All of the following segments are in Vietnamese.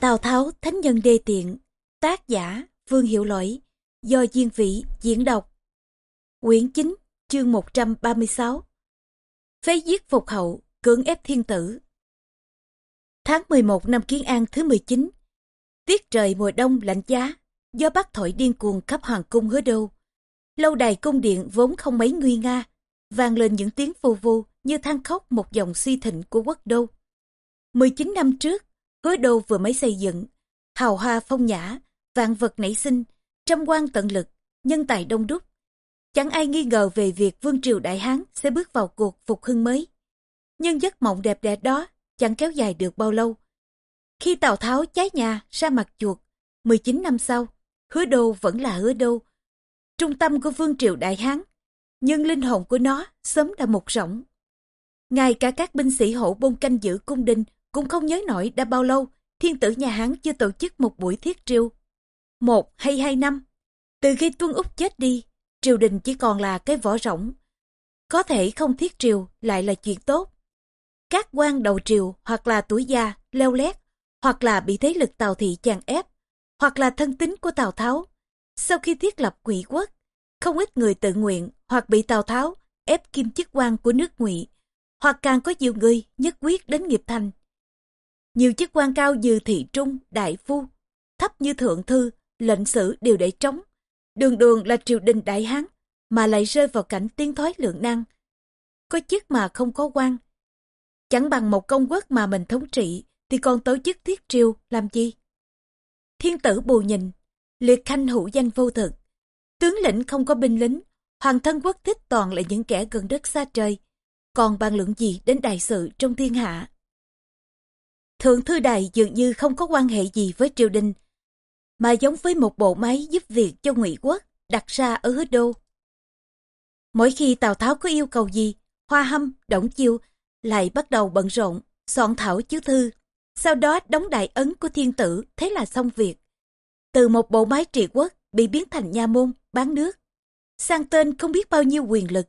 Tào Tháo, Thánh Nhân Đê Tiện, Tác giả Vương Hiệu Lỗi, Do Diên Vĩ diễn đọc. Quyển 9 chương 136 Phế giết phục hậu, cưỡng ép thiên tử. Tháng 11 năm Kiến An thứ 19 Tiết trời mùa đông lạnh giá, Do bắc thổi điên cuồng khắp hoàng cung hứa đô Lâu đài cung điện vốn không mấy nguy nga, vang lên những tiếng phù vu như than khóc một dòng suy thịnh của quốc đô. 19 năm trước hứa đô vừa mới xây dựng, hào hoa phong nhã, vạn vật nảy sinh, trăm quan tận lực, nhân tài đông đúc. Chẳng ai nghi ngờ về việc Vương Triều Đại Hán sẽ bước vào cuộc phục hưng mới. Nhưng giấc mộng đẹp đẽ đó chẳng kéo dài được bao lâu. Khi Tào Tháo cháy nhà ra mặt chuột, 19 năm sau, hứa đô vẫn là hứa đô. Trung tâm của Vương Triều Đại Hán, nhưng linh hồn của nó sớm đã mục rỗng. Ngay cả các binh sĩ hổ bôn canh giữ cung đình cũng không nhớ nổi đã bao lâu thiên tử nhà Hán chưa tổ chức một buổi thiết triều. Một hay hai năm, từ khi Tuân Úc chết đi, triều đình chỉ còn là cái vỏ rỗng. Có thể không thiết triều lại là chuyện tốt. Các quan đầu triều hoặc là tuổi già, leo lét, hoặc là bị thế lực Tào Thị chàng ép, hoặc là thân tín của Tào Tháo. Sau khi thiết lập quỷ quốc, không ít người tự nguyện hoặc bị Tào Tháo ép kim chức quan của nước ngụy, hoặc càng có nhiều người nhất quyết đến nghiệp thành nhiều chức quan cao như thị trung, đại phu, thấp như thượng thư, lệnh sử đều để trống. Đường đường là triều đình đại hán, mà lại rơi vào cảnh tiến thoái lượng năng. Có chức mà không có quan. Chẳng bằng một công quốc mà mình thống trị, thì còn tổ chức thiết triều làm chi Thiên tử bù nhìn, liệt khanh hữu danh vô thực. Tướng lĩnh không có binh lính, hoàng thân quốc thích toàn là những kẻ gần đất xa trời. Còn bàn luận gì đến đại sự trong thiên hạ? Thượng thư đài dường như không có quan hệ gì với triều đình, mà giống với một bộ máy giúp việc cho ngụy quốc đặt ra ở hứa đô. Mỗi khi Tào Tháo có yêu cầu gì, Hoa Hâm, Động Chiêu lại bắt đầu bận rộn, soạn thảo chiếu thư, sau đó đóng đại ấn của thiên tử, thế là xong việc. Từ một bộ máy trị quốc bị biến thành nha môn, bán nước, sang tên không biết bao nhiêu quyền lực.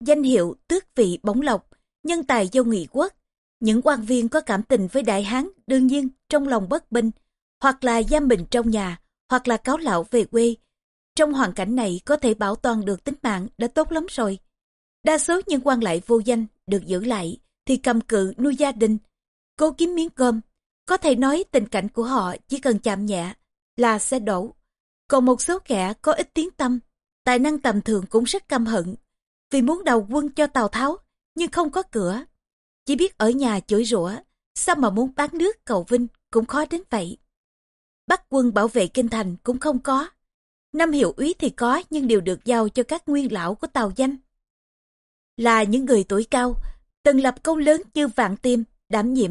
Danh hiệu, tước vị, bóng lộc, nhân tài do nghị quốc, những quan viên có cảm tình với đại hán đương nhiên trong lòng bất bình, hoặc là giam mình trong nhà, hoặc là cáo lão về quê. Trong hoàn cảnh này có thể bảo toàn được tính mạng đã tốt lắm rồi. Đa số những quan lại vô danh được giữ lại thì cầm cự nuôi gia đình, cố kiếm miếng cơm. Có thể nói tình cảnh của họ chỉ cần chạm nhẹ là sẽ đổ. Còn một số kẻ có ít tiếng tâm, tài năng tầm thường cũng rất căm hận. Vì muốn đầu quân cho Tào Tháo, nhưng không có cửa chỉ biết ở nhà chửi rủa, sao mà muốn bán nước cầu vinh cũng khó đến vậy. Bắt quân bảo vệ kinh thành cũng không có. Năm hiệu úy thì có nhưng đều được giao cho các nguyên lão của tàu danh. Là những người tuổi cao, từng lập công lớn như vạn tiêm, đảm nhiệm.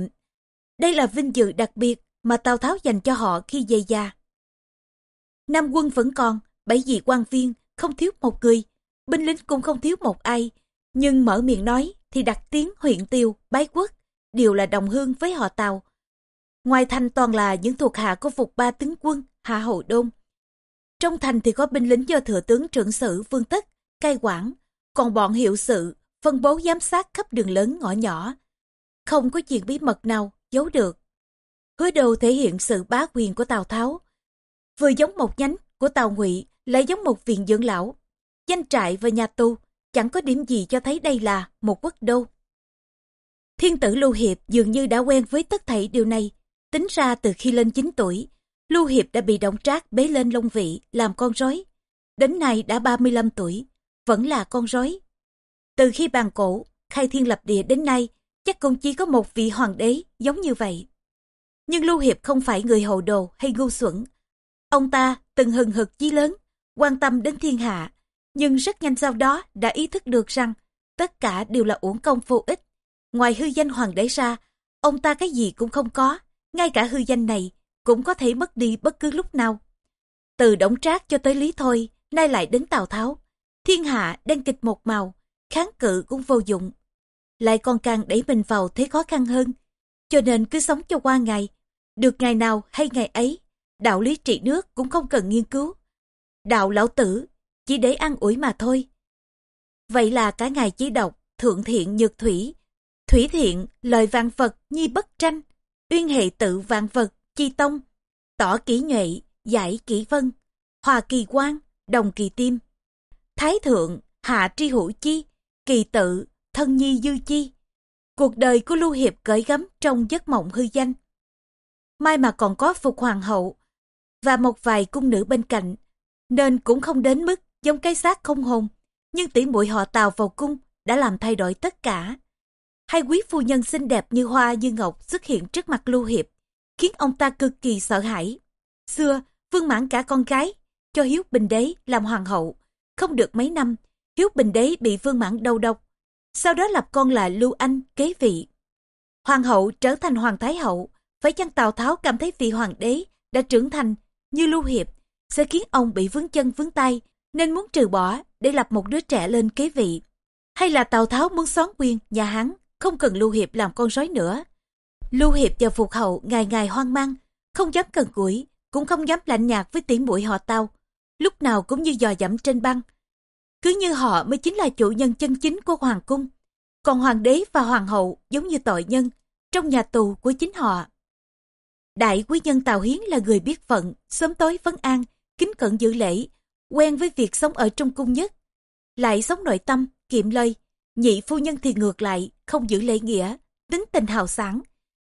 Đây là vinh dự đặc biệt mà Tào Tháo dành cho họ khi về già. Nam quân vẫn còn, bảy vị quan viên, không thiếu một người, binh lính cũng không thiếu một ai, nhưng mở miệng nói thì đặt tiếng huyện tiêu, bái quốc, đều là đồng hương với họ Tàu. Ngoài thành toàn là những thuộc hạ của phục ba tướng quân, Hạ Hậu Đôn. Trong thành thì có binh lính do thừa tướng trưởng sử Vương Tất, cai quản, còn bọn hiệu sự, phân bố giám sát khắp đường lớn ngõ nhỏ. Không có chuyện bí mật nào giấu được. Hứa đầu thể hiện sự bá quyền của Tào Tháo. Vừa giống một nhánh của Tào Ngụy, lại giống một viện dưỡng lão. Danh trại và nhà tu chẳng có điểm gì cho thấy đây là một quốc đô. Thiên tử Lưu Hiệp dường như đã quen với tất thảy điều này, tính ra từ khi lên 9 tuổi, Lưu Hiệp đã bị động trác bế lên Long Vị làm con rối. Đến nay đã 35 tuổi, vẫn là con rối. Từ khi bàn cổ, khai thiên lập địa đến nay, chắc cũng chỉ có một vị hoàng đế giống như vậy. Nhưng Lưu Hiệp không phải người hồ đồ hay ngu xuẩn. Ông ta từng hừng hực chí lớn, quan tâm đến thiên hạ, nhưng rất nhanh sau đó đã ý thức được rằng tất cả đều là uổng công vô ích. Ngoài hư danh hoàng đế ra, ông ta cái gì cũng không có, ngay cả hư danh này cũng có thể mất đi bất cứ lúc nào. Từ Đổng Trác cho tới Lý Thôi, nay lại đến Tào Tháo. Thiên hạ đang kịch một màu, kháng cự cũng vô dụng. Lại còn càng đẩy mình vào thế khó khăn hơn. Cho nên cứ sống cho qua ngày, được ngày nào hay ngày ấy, đạo lý trị nước cũng không cần nghiên cứu. Đạo lão tử chỉ để ăn ủi mà thôi. Vậy là cả ngày chỉ đọc thượng thiện nhược thủy, thủy thiện lời vạn vật nhi bất tranh, uyên hệ tự vạn vật chi tông, tỏ kỹ nhuệ, giải kỹ vân, hòa kỳ quan, đồng kỳ tim. Thái thượng, hạ tri hữu chi, kỳ tự, thân nhi dư chi. Cuộc đời của Lưu Hiệp cởi gấm trong giấc mộng hư danh. Mai mà còn có phục hoàng hậu và một vài cung nữ bên cạnh, nên cũng không đến mức giống cái xác không hồn. Nhưng tỷ muội họ tào vào cung đã làm thay đổi tất cả. Hai quý phu nhân xinh đẹp như hoa như ngọc xuất hiện trước mặt Lưu Hiệp, khiến ông ta cực kỳ sợ hãi. Xưa, vương mãn cả con gái, cho Hiếu Bình Đế làm hoàng hậu. Không được mấy năm, Hiếu Bình Đế bị vương mãn đầu độc. Sau đó lập con là Lưu Anh kế vị. Hoàng hậu trở thành hoàng thái hậu, phải chăng Tào Tháo cảm thấy vị hoàng đế đã trưởng thành như Lưu Hiệp sẽ khiến ông bị vướng chân vướng tay nên muốn trừ bỏ để lập một đứa trẻ lên kế vị. Hay là Tào Tháo muốn xón quyền nhà hắn, không cần Lưu Hiệp làm con rối nữa. Lưu Hiệp và Phục Hậu ngày ngày hoang mang, không dám cần củi, cũng không dám lạnh nhạt với tiếng mũi họ Tào. Lúc nào cũng như dò dẫm trên băng. Cứ như họ mới chính là chủ nhân chân chính của Hoàng Cung. Còn Hoàng đế và Hoàng hậu giống như tội nhân trong nhà tù của chính họ. Đại quý nhân Tào Hiến là người biết phận, sớm tối vấn an, kính cận giữ lễ, quen với việc sống ở trong cung nhất. Lại sống nội tâm, kiệm lời, nhị phu nhân thì ngược lại, không giữ lễ nghĩa, tính tình hào sản.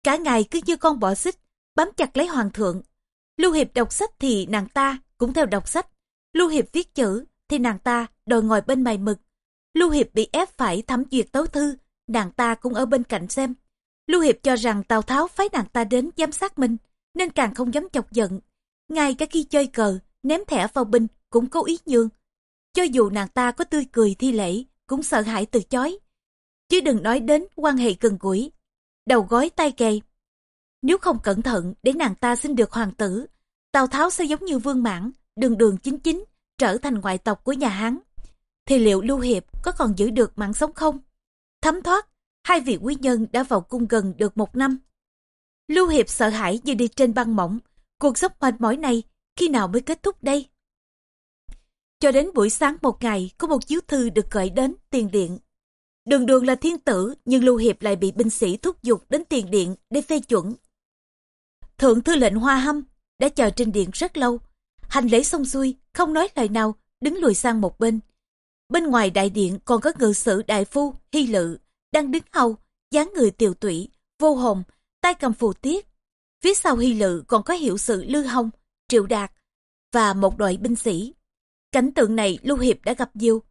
Cả ngày cứ như con bọ xích, bám chặt lấy hoàng thượng. Lưu Hiệp đọc sách thì nàng ta cũng theo đọc sách. Lưu Hiệp viết chữ thì nàng ta đòi ngồi bên mày mực. Lưu Hiệp bị ép phải thẩm duyệt tấu thư, nàng ta cũng ở bên cạnh xem. Lưu Hiệp cho rằng Tào Tháo phái nàng ta đến giám sát mình, nên càng không dám chọc giận. Ngay cả khi chơi cờ, ném thẻ vào binh cũng cố ý nhường. Cho dù nàng ta có tươi cười thi lễ, cũng sợ hãi từ chối. Chứ đừng nói đến quan hệ gần gũi, đầu gói tay kề. Nếu không cẩn thận để nàng ta xin được hoàng tử, Tào Tháo sẽ giống như vương mãn, đường đường chính chính, trở thành ngoại tộc của nhà Hán. Thì liệu Lưu Hiệp có còn giữ được mạng sống không? Thấm thoát, hai vị quý nhân đã vào cung gần được một năm. Lưu Hiệp sợ hãi như đi trên băng mỏng, cuộc sống mệt mỏi này khi nào mới kết thúc đây? Cho đến buổi sáng một ngày, có một chiếu thư được gửi đến tiền điện. Đường đường là thiên tử, nhưng Lưu Hiệp lại bị binh sĩ thúc giục đến tiền điện để phê chuẩn. Thượng thư lệnh Hoa Hâm đã chờ trên điện rất lâu. Hành lễ xong xuôi, không nói lời nào, đứng lùi sang một bên. Bên ngoài đại điện còn có ngự sử đại phu, hy lự, đang đứng hầu, dáng người tiều tụy, vô hồn, tay cầm phù tiết. Phía sau hy lự còn có hiệu sự Lư Hồng, Triệu Đạt và một đội binh sĩ. Cảnh tượng này Lưu Hiệp đã gặp nhiều.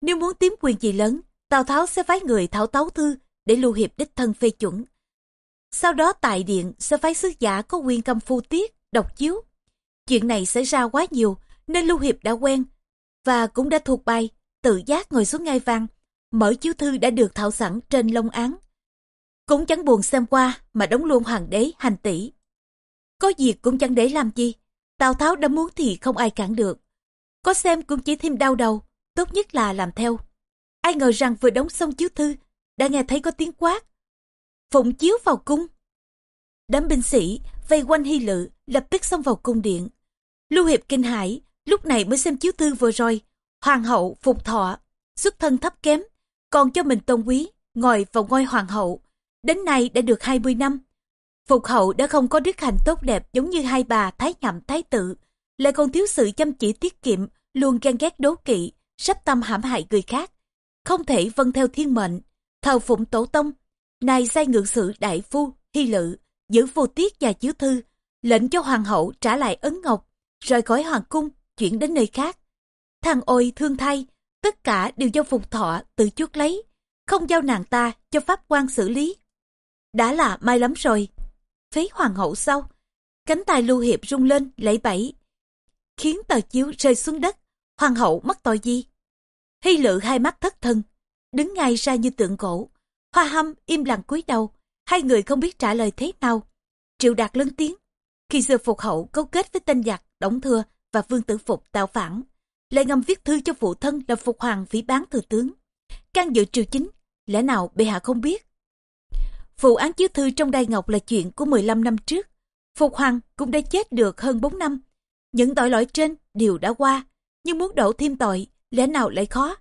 Nếu muốn tiếm quyền gì lớn, Tào Tháo sẽ phái người thảo tấu thư để Lưu Hiệp đích thân phê chuẩn. Sau đó tại điện sẽ phái sứ giả có quyền cầm phu tiết, đọc chiếu. Chuyện này xảy ra quá nhiều nên Lưu Hiệp đã quen và cũng đã thuộc bài, tự giác ngồi xuống ngai văn Mở chiếu thư đã được thảo sẵn trên lông án. Cũng chẳng buồn xem qua mà đóng luôn hoàng đế hành tỷ. Có việc cũng chẳng để làm gì. Tào Tháo đã muốn thì không ai cản được. Có xem cũng chỉ thêm đau đầu, tốt nhất là làm theo. Ai ngờ rằng vừa đóng xong chiếu thư, đã nghe thấy có tiếng quát. Phụng chiếu vào cung. Đám binh sĩ vây quanh hy lự lập tức xông vào cung điện. Lưu Hiệp kinh hãi lúc này mới xem chiếu thư vừa rồi. Hoàng hậu phục thọ, xuất thân thấp kém, còn cho mình tôn quý, ngồi vào ngôi hoàng hậu. Đến nay đã được 20 năm. Phục hậu đã không có đức hạnh tốt đẹp giống như hai bà thái nhậm thái tự, lại còn thiếu sự chăm chỉ tiết kiệm, luôn ghen ghét đố kỵ, sắp tâm hãm hại người khác. Không thể vâng theo thiên mệnh, thờ phụng tổ tông, nay sai ngược sự đại phu, hy lự, giữ vô tiết và chiếu thư, lệnh cho hoàng hậu trả lại ấn ngọc, rời khỏi hoàng cung, chuyển đến nơi khác. Thằng ôi thương thay, tất cả đều do phục thọ tự chuốt lấy, không giao nàng ta cho pháp quan xử lý. Đã là may lắm rồi. Phế hoàng hậu sau, cánh tay lưu hiệp rung lên lẫy bẫy, khiến tờ chiếu rơi xuống đất. Hoàng hậu mất tội gì? Hy lự hai mắt thất thân, đứng ngay ra như tượng cổ. Hoa hâm im lặng cúi đầu, hai người không biết trả lời thế nào. Triệu đạt lớn tiếng. Khi xưa phục hậu cấu kết với tên giặc, đổng thừa và vương tử phục tạo phản, lại ngầm viết thư cho phụ thân là phục hoàng phỉ bán thừa tướng. can dự triều chính, lẽ nào bệ hạ không biết? Vụ án chiếu thư trong đai ngọc là chuyện của 15 năm trước. Phục hoàng cũng đã chết được hơn 4 năm. Những tội lỗi trên đều đã qua, nhưng muốn đổ thêm tội, lẽ nào lại khó?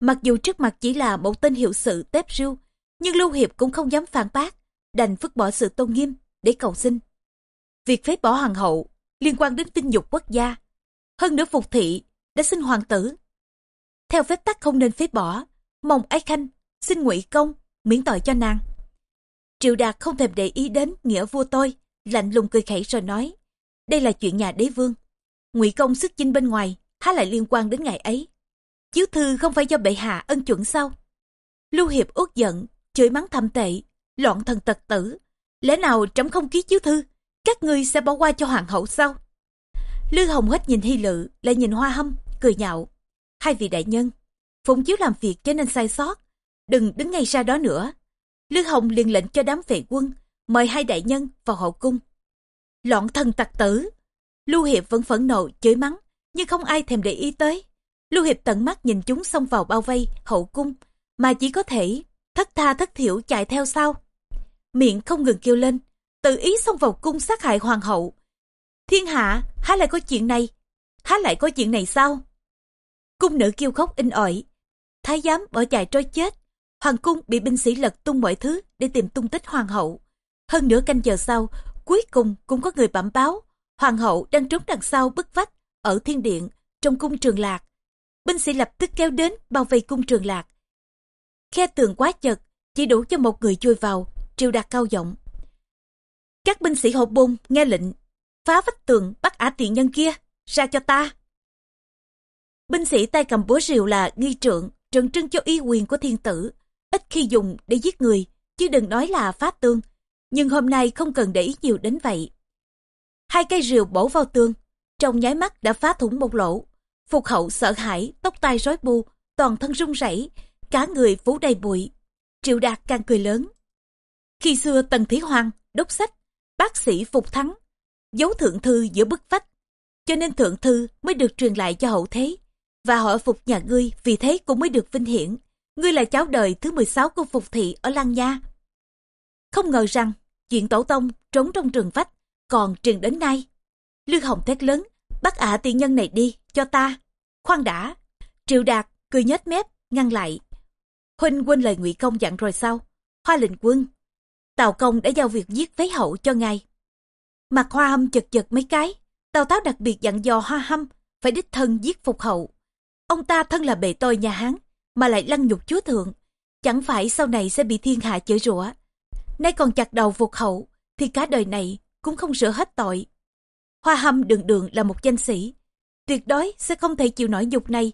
Mặc dù trước mặt chỉ là một tên hiệu sự tép riêu, nhưng Lưu Hiệp cũng không dám phản bác, đành vứt bỏ sự tôn nghiêm để cầu xin. Việc phế bỏ hoàng hậu liên quan đến tinh dục quốc gia. Hơn nữa phục thị đã xin hoàng tử. Theo phép tắc không nên phế bỏ, mong ái khanh xin ngụy công miễn tội cho nàng. Triệu Đạt không thèm để ý đến nghĩa vua tôi, lạnh lùng cười khẩy rồi nói, đây là chuyện nhà đế vương. Ngụy công sức chinh bên ngoài, há lại liên quan đến ngày ấy. Chiếu thư không phải do bệ hạ ân chuẩn sao? Lưu Hiệp uất giận, chửi mắng thầm tệ, loạn thần tật tử. Lẽ nào trẫm không ký chiếu thư, các ngươi sẽ bỏ qua cho hoàng hậu sao? Lư Hồng hết nhìn Hy Lự, lại nhìn Hoa Hâm, cười nhạo. Hai vị đại nhân, phụng chiếu làm việc cho nên sai sót, đừng đứng ngay ra đó nữa. Lư Hồng liền lệnh cho đám vệ quân, mời hai đại nhân vào hậu cung. Loạn thần tặc tử. Lưu Hiệp vẫn phẫn nộ, chửi mắng, nhưng không ai thèm để ý tới. Lưu Hiệp tận mắt nhìn chúng xông vào bao vây, hậu cung, mà chỉ có thể thất tha thất thiểu chạy theo sau. Miệng không ngừng kêu lên, tự ý xông vào cung sát hại hoàng hậu. Thiên hạ, há lại có chuyện này? Há lại có chuyện này sao? Cung nữ kêu khóc in ỏi. Thái giám bỏ chạy trôi chết. Hoàng cung bị binh sĩ lật tung mọi thứ để tìm tung tích hoàng hậu. Hơn nửa canh giờ sau, cuối cùng cũng có người bẩm báo. Hoàng hậu đang trốn đằng sau bức vách ở thiên điện trong cung trường lạc. Binh sĩ lập tức kéo đến bao vây cung trường lạc. Khe tường quá chật, chỉ đủ cho một người chui vào, triều đạt cao giọng. Các binh sĩ hộ bôn nghe lệnh, phá vách tường bắt ả tiện nhân kia, ra cho ta. Binh sĩ tay cầm búa rìu là nghi trượng, trần trưng cho y quyền của thiên tử, ít khi dùng để giết người, chứ đừng nói là phá tương. Nhưng hôm nay không cần để ý nhiều đến vậy. Hai cây rìu bổ vào tường, trong nháy mắt đã phá thủng một lỗ. Phục hậu sợ hãi, tóc tai rối bu, toàn thân run rẩy, cả người phủ đầy bụi. Triệu Đạt càng cười lớn. Khi xưa Tần Thí Hoàng, đốc sách, bác sĩ Phục Thắng, giấu thượng thư giữa bức vách, cho nên thượng thư mới được truyền lại cho hậu thế, và họ phục nhà ngươi vì thế cũng mới được vinh hiển. Ngươi là cháu đời thứ 16 của Phục Thị ở Lăng Nha. Không ngờ rằng, chuyện tổ tông trốn trong trường vách, còn truyền đến nay. Lương Hồng thét lớn, bắt ả à nhân này đi, cho ta. Khoan đã. Triệu Đạt cười nhếch mép, ngăn lại. Huynh quên lời ngụy Công dặn rồi sao? Hoa lệnh quân. Tào Công đã giao việc giết phế hậu cho ngài. Mặt hoa hâm chật chật mấy cái. Tào Táo đặc biệt dặn dò hoa hâm phải đích thân giết phục hậu. Ông ta thân là bề tôi nhà Hán, mà lại lăng nhục chúa thượng. Chẳng phải sau này sẽ bị thiên hạ chửi rủa. Nay còn chặt đầu phục hậu, thì cả đời này cũng không sửa hết tội. Hoa hâm đường đường là một danh sĩ, tuyệt đối sẽ không thể chịu nổi nhục này.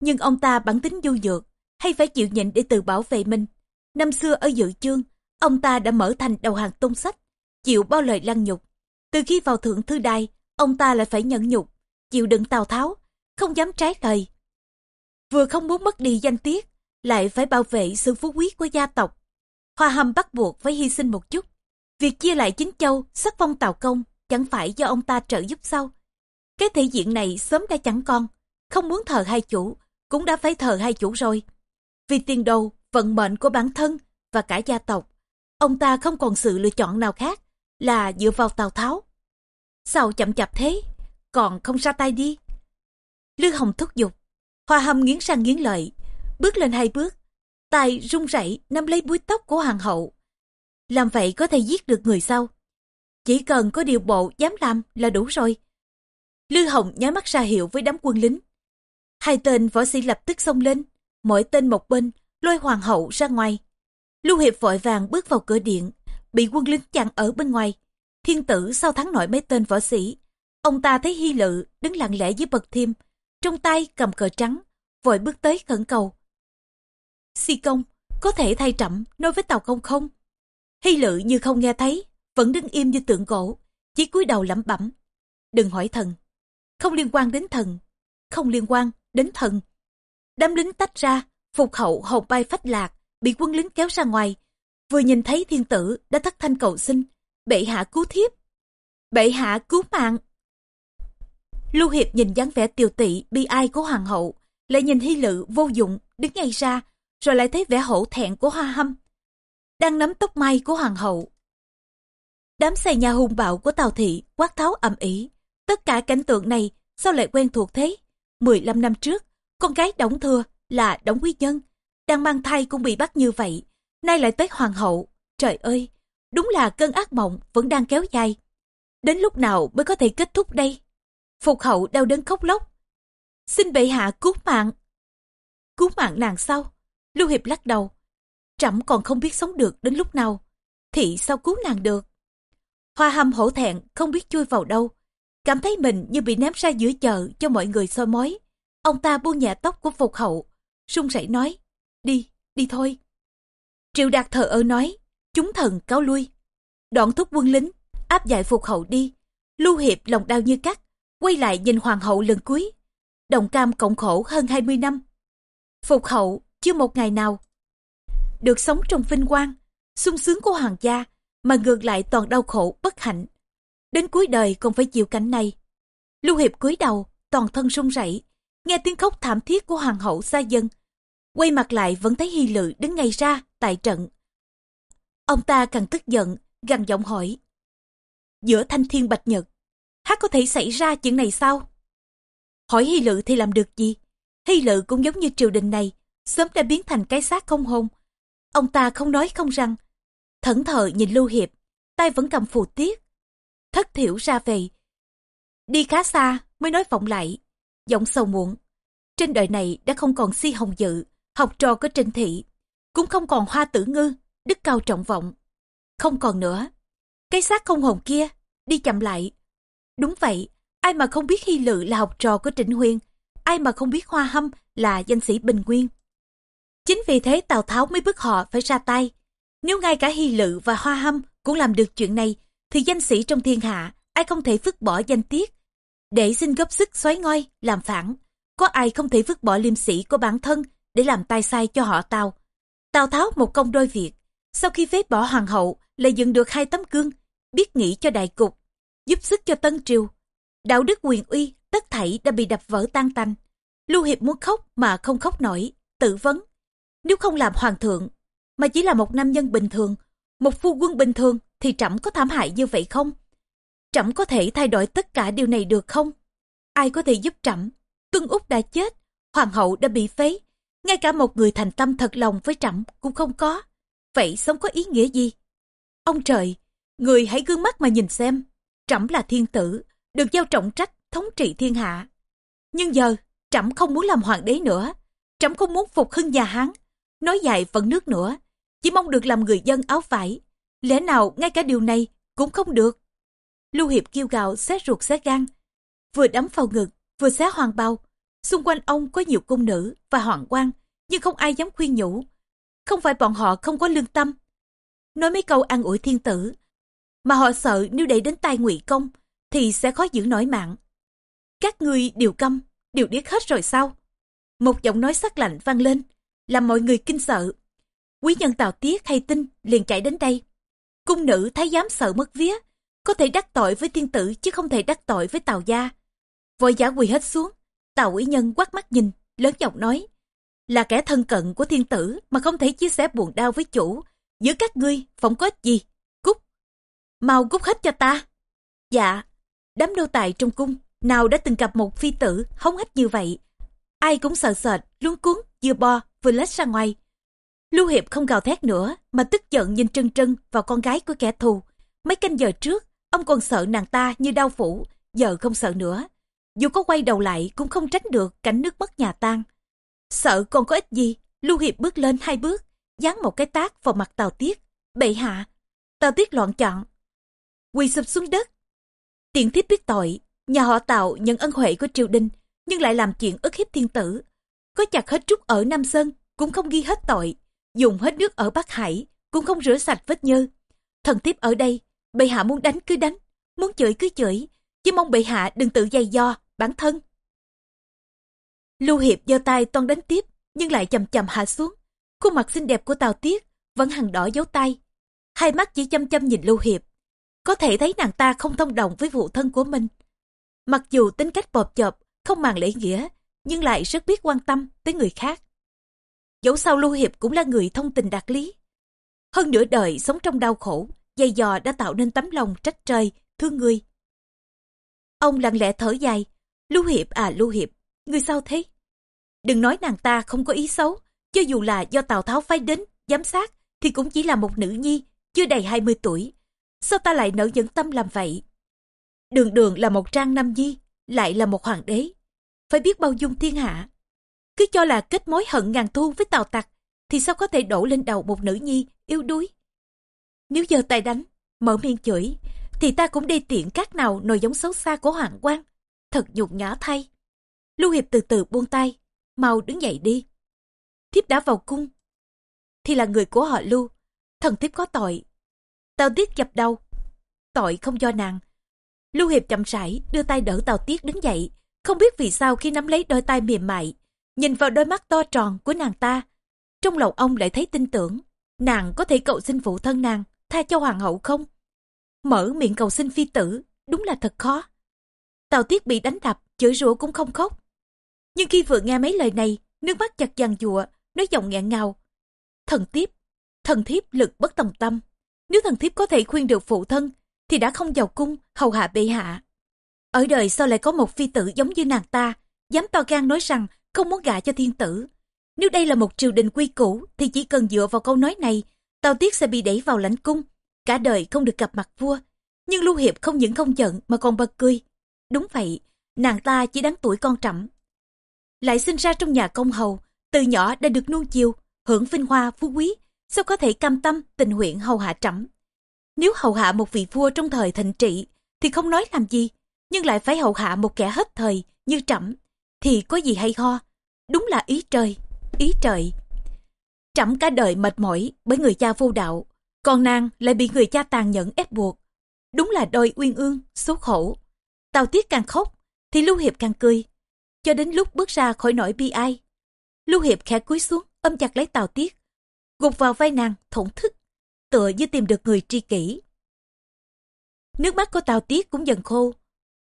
Nhưng ông ta bản tính du dược, hay phải chịu nhịn để tự bảo vệ mình. Năm xưa ở dự chương, ông ta đã mở thành đầu hàng tôn sách, chịu bao lời lăng nhục. Từ khi vào thượng thư đài, ông ta lại phải nhẫn nhục, chịu đựng tào tháo, không dám trái lời. Vừa không muốn mất đi danh tiết, lại phải bảo vệ sự phú quý của gia tộc. Hoa hâm bắt buộc phải hy sinh một chút. Việc chia lại chính châu, sắc phong tào công, chẳng phải do ông ta trợ giúp sao? Cái thể diện này sớm đã chẳng con, không muốn thờ hai chủ, cũng đã phải thờ hai chủ rồi. Vì tiền đồ, vận mệnh của bản thân và cả gia tộc, ông ta không còn sự lựa chọn nào khác là dựa vào Tào Tháo. Sao chậm chạp thế, còn không ra tay đi. lư Hồng thúc giục, Hoa Hâm nghiến răng nghiến lợi, bước lên hai bước, tay run rẩy nắm lấy búi tóc của hoàng hậu. Làm vậy có thể giết được người sao? Chỉ cần có điều bộ dám làm là đủ rồi. Lư Hồng nháy mắt ra hiệu với đám quân lính. Hai tên võ sĩ lập tức xông lên, mỗi tên một bên, lôi hoàng hậu ra ngoài. Lưu Hiệp vội vàng bước vào cửa điện, bị quân lính chặn ở bên ngoài. Thiên tử sau thắng nổi mấy tên võ sĩ. Ông ta thấy hy lự đứng lặng lẽ dưới bậc thiêm, trong tay cầm cờ trắng, vội bước tới khẩn cầu. Si công, có thể thay trẫm nói với tàu công không? Hy lự như không nghe thấy, vẫn đứng im như tượng gỗ, chỉ cúi đầu lẩm bẩm. Đừng hỏi thần, không liên quan đến thần, không liên quan đến thần. Đám lính tách ra, phục hậu hồn bay phách lạc, bị quân lính kéo ra ngoài. Vừa nhìn thấy thiên tử đã thất thanh cầu xin, bệ hạ cứu thiếp. Bệ hạ cứu mạng. Lưu Hiệp nhìn dáng vẻ tiều tị bi ai của hoàng hậu, lại nhìn hy lự vô dụng đứng ngay ra, rồi lại thấy vẻ hổ thẹn của hoa hâm. Đang nắm tóc mai của hoàng hậu. Đám xây nhà hung bạo của Tào Thị quát tháo ầm ĩ. Tất cả cảnh tượng này sao lại quen thuộc thế? 15 năm trước, con gái Đổng Thừa là Đổng Quý Nhân, đang mang thai cũng bị bắt như vậy. Nay lại tới hoàng hậu. Trời ơi, đúng là cơn ác mộng vẫn đang kéo dài. Đến lúc nào mới có thể kết thúc đây? Phục hậu đau đớn khóc lóc. Xin bệ hạ cứu mạng. Cứu mạng nàng sau Lưu Hiệp lắc đầu. Trẫm còn không biết sống được đến lúc nào. Thị sao cứu nàng được? Hoa hâm hổ thẹn không biết chui vào đâu. Cảm thấy mình như bị ném ra giữa chợ cho mọi người soi mói. Ông ta buông nhẹ tóc của phục hậu. sung sẩy nói. Đi, đi thôi. Triệu Đạt thờ ơ nói. Chúng thần cáo lui. Đoạn thúc quân lính, áp giải phục hậu đi. Lưu Hiệp lòng đau như cắt, quay lại nhìn hoàng hậu lần cuối. Đồng cam cộng khổ hơn 20 năm. Phục hậu chưa một ngày nào. Được sống trong vinh quang, sung sướng của hoàng gia, mà ngược lại toàn đau khổ, bất hạnh. Đến cuối đời còn phải chịu cảnh này. Lưu Hiệp cúi đầu, toàn thân run rẩy, nghe tiếng khóc thảm thiết của hoàng hậu xa dân. Quay mặt lại vẫn thấy Hy Lự đứng ngay ra, tại trận. Ông ta càng tức giận, gằn giọng hỏi. Giữa thanh thiên bạch nhật, hát có thể xảy ra chuyện này sao? Hỏi Hy Lự thì làm được gì? Hy Lự cũng giống như triều đình này, sớm đã biến thành cái xác không hồn. Ông ta không nói không rằng thẫn thờ nhìn Lưu Hiệp, tay vẫn cầm phù tiết. Thất thiểu ra về. Đi khá xa mới nói vọng lại, giọng sầu muộn. Trên đời này đã không còn si hồng dự, học trò có trình thị, cũng không còn hoa tử ngư, đức cao trọng vọng. Không còn nữa. Cái xác không hồn kia, đi chậm lại. Đúng vậy, ai mà không biết Hy Lự là học trò của Trịnh Huyên, ai mà không biết Hoa Hâm là danh sĩ Bình Nguyên. Chính vì thế Tào Tháo mới bức họ phải ra tay. Nếu ngay cả Hy Lự và Hoa Hâm cũng làm được chuyện này, thì danh sĩ trong thiên hạ, ai không thể vứt bỏ danh tiết. Để xin góp sức xoáy ngôi, làm phản. Có ai không thể vứt bỏ liêm sĩ của bản thân để làm tai sai cho họ Tào. Tào Tháo một công đôi việc. Sau khi phế bỏ hoàng hậu, lại dựng được hai tấm gương, biết nghĩ cho đại cục, giúp sức cho Tân Triều. Đạo đức quyền uy, tất thảy đã bị đập vỡ tan tành. Lưu Hiệp muốn khóc mà không khóc nổi, tự vấn. Nếu không làm hoàng thượng, mà chỉ là một nam nhân bình thường, một phu quân bình thường, thì trẫm có thảm hại như vậy không? Trẫm có thể thay đổi tất cả điều này được không? Ai có thể giúp trẫm? Tuân Úc đã chết, hoàng hậu đã bị phế, ngay cả một người thành tâm thật lòng với trẫm cũng không có. Vậy sống có ý nghĩa gì? Ông trời, người hãy gương mắt mà nhìn xem. Trẫm là thiên tử, được giao trọng trách thống trị thiên hạ. Nhưng giờ, trẫm không muốn làm hoàng đế nữa. Trẫm không muốn phục hưng nhà Hán, nói dài vẫn nước nữa. Chỉ mong được làm người dân áo vải. Lẽ nào ngay cả điều này cũng không được? Lưu Hiệp kêu gào xé ruột xé gan. Vừa đấm vào ngực, vừa xé hoàng bao. Xung quanh ông có nhiều cung nữ và hoàng quan, nhưng không ai dám khuyên nhủ. Không phải bọn họ không có lương tâm. Nói mấy câu an ủi thiên tử, mà họ sợ nếu để đến tai ngụy công, thì sẽ khó giữ nổi mạng. Các ngươi đều câm, đều điếc hết rồi sao? Một giọng nói sắc lạnh vang lên, làm mọi người kinh sợ. Quý nhân Tào Tiết hay tin liền chạy đến đây. Cung nữ thái giám sợ mất vía, có thể đắc tội với thiên tử chứ không thể đắc tội với Tào gia. Vội giả quỳ hết xuống, Tào quý nhân quát mắt nhìn, lớn giọng nói. Là kẻ thân cận của thiên tử mà không thể chia sẻ buồn đau với chủ. Giữa các ngươi, phỏng có ích gì? Cút! Mau cút hết cho ta! Dạ! Đám nô tài trong cung, nào đã từng gặp một phi tử hống hách như vậy. Ai cũng sợ sệt, luống cuốn, vừa bo, vừa lết ra ngoài. Lưu Hiệp không gào thét nữa, mà tức giận nhìn trân trân vào con gái của kẻ thù. Mấy canh giờ trước, ông còn sợ nàng ta như đau phủ, giờ không sợ nữa. Dù có quay đầu lại cũng không tránh được cảnh nước mất nhà tan. Sợ còn có ích gì, Lưu Hiệp bước lên hai bước, dán một cái tác vào mặt Tào Tiết. Bệ hạ, Tào Tiết loạn chọn. Quỳ sụp xuống đất. Tiện thiếp biết tội, nhà họ Tào nhận ân huệ của triều đình, nhưng lại làm chuyện ức hiếp thiên tử. Có chặt hết trúc ở Nam Sơn, cũng không ghi hết tội. Dùng hết nước ở Bắc Hải, cũng không rửa sạch vết nhơ. Thần tiếp ở đây, bệ hạ muốn đánh cứ đánh, muốn chửi cứ chửi, chỉ mong bệ hạ đừng tự dày do bản thân. Lưu Hiệp giơ tay toan đánh tiếp, nhưng lại chầm chầm hạ xuống. Khuôn mặt xinh đẹp của Tào Tiết vẫn hằn đỏ dấu tay. Hai mắt chỉ chăm chăm nhìn Lưu Hiệp. Có thể thấy nàng ta không thông đồng với vụ thân của mình. Mặc dù tính cách bọt chộp, không màng lễ nghĩa, nhưng lại rất biết quan tâm tới người khác. Dẫu sao Lưu Hiệp cũng là người thông tình đạt lý. Hơn nửa đời sống trong đau khổ, dày dò đã tạo nên tấm lòng trách trời, thương người. Ông lặng lẽ thở dài, Lưu Hiệp à Lưu Hiệp, người sao thế? Đừng nói nàng ta không có ý xấu, cho dù là do Tào Tháo phái đến, giám sát, thì cũng chỉ là một nữ nhi, chưa đầy 20 tuổi. Sao ta lại nỡ dẫn tâm làm vậy? Đường đường là một trang nam nhi lại là một hoàng đế. Phải biết bao dung thiên hạ. Cứ cho là kết mối hận ngàn thu với tào tặc, thì sao có thể đổ lên đầu một nữ nhi yếu đuối. Nếu giờ tay đánh, mở miệng chửi, thì ta cũng đi tiện các nào nồi giống xấu xa của hoàng quan. Thật nhục nhã thay. Lưu Hiệp từ từ buông tay, mau đứng dậy đi. Thiếp đã vào cung, thì là người của họ Lưu, thần thiếp có tội. Tào Tiết dập đầu, tội không do nàng. Lưu Hiệp chậm rãi đưa tay đỡ Tào Tiết đứng dậy, không biết vì sao khi nắm lấy đôi tay mềm mại, nhìn vào đôi mắt to tròn của nàng ta, trong lòng ông lại thấy tin tưởng, nàng có thể cầu xin phụ thân nàng, tha cho hoàng hậu không? Mở miệng cầu xin phi tử, đúng là thật khó. Tào Tiết bị đánh đập, chửi rủa cũng không khóc. Nhưng khi vừa nghe mấy lời này, nước mắt chặt dằn dụa, nói giọng nghẹn ngào. Thần tiếp, thần thiếp lực bất tòng tâm. Nếu thần thiếp có thể khuyên được phụ thân, thì đã không vào cung, hầu hạ bệ hạ. Ở đời sao lại có một phi tử giống như nàng ta, dám to gan nói rằng không muốn gả cho thiên tử. Nếu đây là một triều đình quy củ, thì chỉ cần dựa vào câu nói này, Tào Tiết sẽ bị đẩy vào lãnh cung, cả đời không được gặp mặt vua. Nhưng Lưu Hiệp không những không giận mà còn bật cười. Đúng vậy, nàng ta chỉ đáng tuổi con trẫm lại sinh ra trong nhà công hầu, từ nhỏ đã được nuông chiều, hưởng vinh hoa phú quý, sao có thể cam tâm tình nguyện hầu hạ trẫm nếu hầu hạ một vị vua trong thời thịnh trị thì không nói làm gì nhưng lại phải hầu hạ một kẻ hết thời như trẫm thì có gì hay ho? Đúng là ý trời ý trời. Trẫm cả đời mệt mỏi bởi người cha vô đạo, còn nàng lại bị người cha tàn nhẫn ép buộc. Đúng là đôi uyên ương số khổ tào tiết càng khóc thì lưu hiệp càng cười. Cho đến lúc bước ra khỏi nỗi bi ai, lưu hiệp khẽ cúi xuống, ôm chặt lấy tào tiết, gục vào vai nàng thổn thức, tựa như tìm được người tri kỷ. Nước mắt của tào tiết cũng dần khô.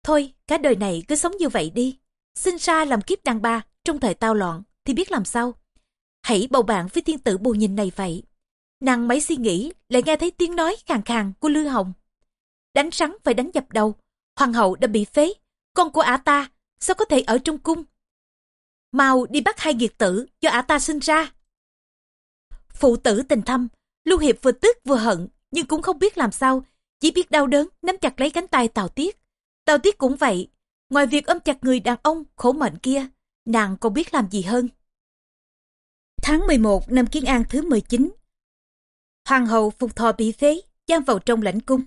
Thôi, cả đời này cứ sống như vậy đi sinh ra làm kiếp đàn ba trong thời tao loạn, thì biết làm sao? Hãy bầu bạn với thiên tử bù nhìn này vậy. Nàng mấy suy nghĩ, lại nghe thấy tiếng nói khàn khàn của lư hồng. Đánh rắn phải đánh dập đầu, hoàng hậu đã bị phế, con của ả ta, sao có thể ở trong cung? Mau đi bắt hai nghiệt tử do ả ta sinh ra. Phụ tử tình thâm, lưu hiệp vừa tức vừa hận, nhưng cũng không biết làm sao, chỉ biết đau đớn nắm chặt lấy cánh tay tào tiết. Tào tiết cũng vậy ngoài việc ôm chặt người đàn ông khổ mệnh kia nàng còn biết làm gì hơn tháng 11 năm kiến an thứ 19 hoàng hậu phục thọ bị phế giam vào trong lãnh cung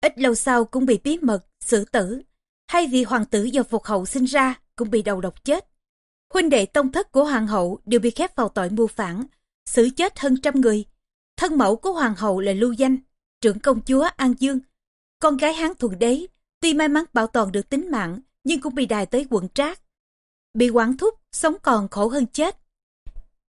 ít lâu sau cũng bị bí mật xử tử hai vị hoàng tử do phục hậu sinh ra cũng bị đầu độc chết. Huynh đệ tông thất của hoàng hậu đều bị khép vào tội mưu phản, xử chết hơn trăm người. Thân mẫu của hoàng hậu là Lưu Danh, trưởng công chúa An Dương. Con gái Hán Thuận Đế, tuy may mắn bảo toàn được tính mạng, nhưng cũng bị đài tới quận trác. Bị quản thúc, sống còn khổ hơn chết.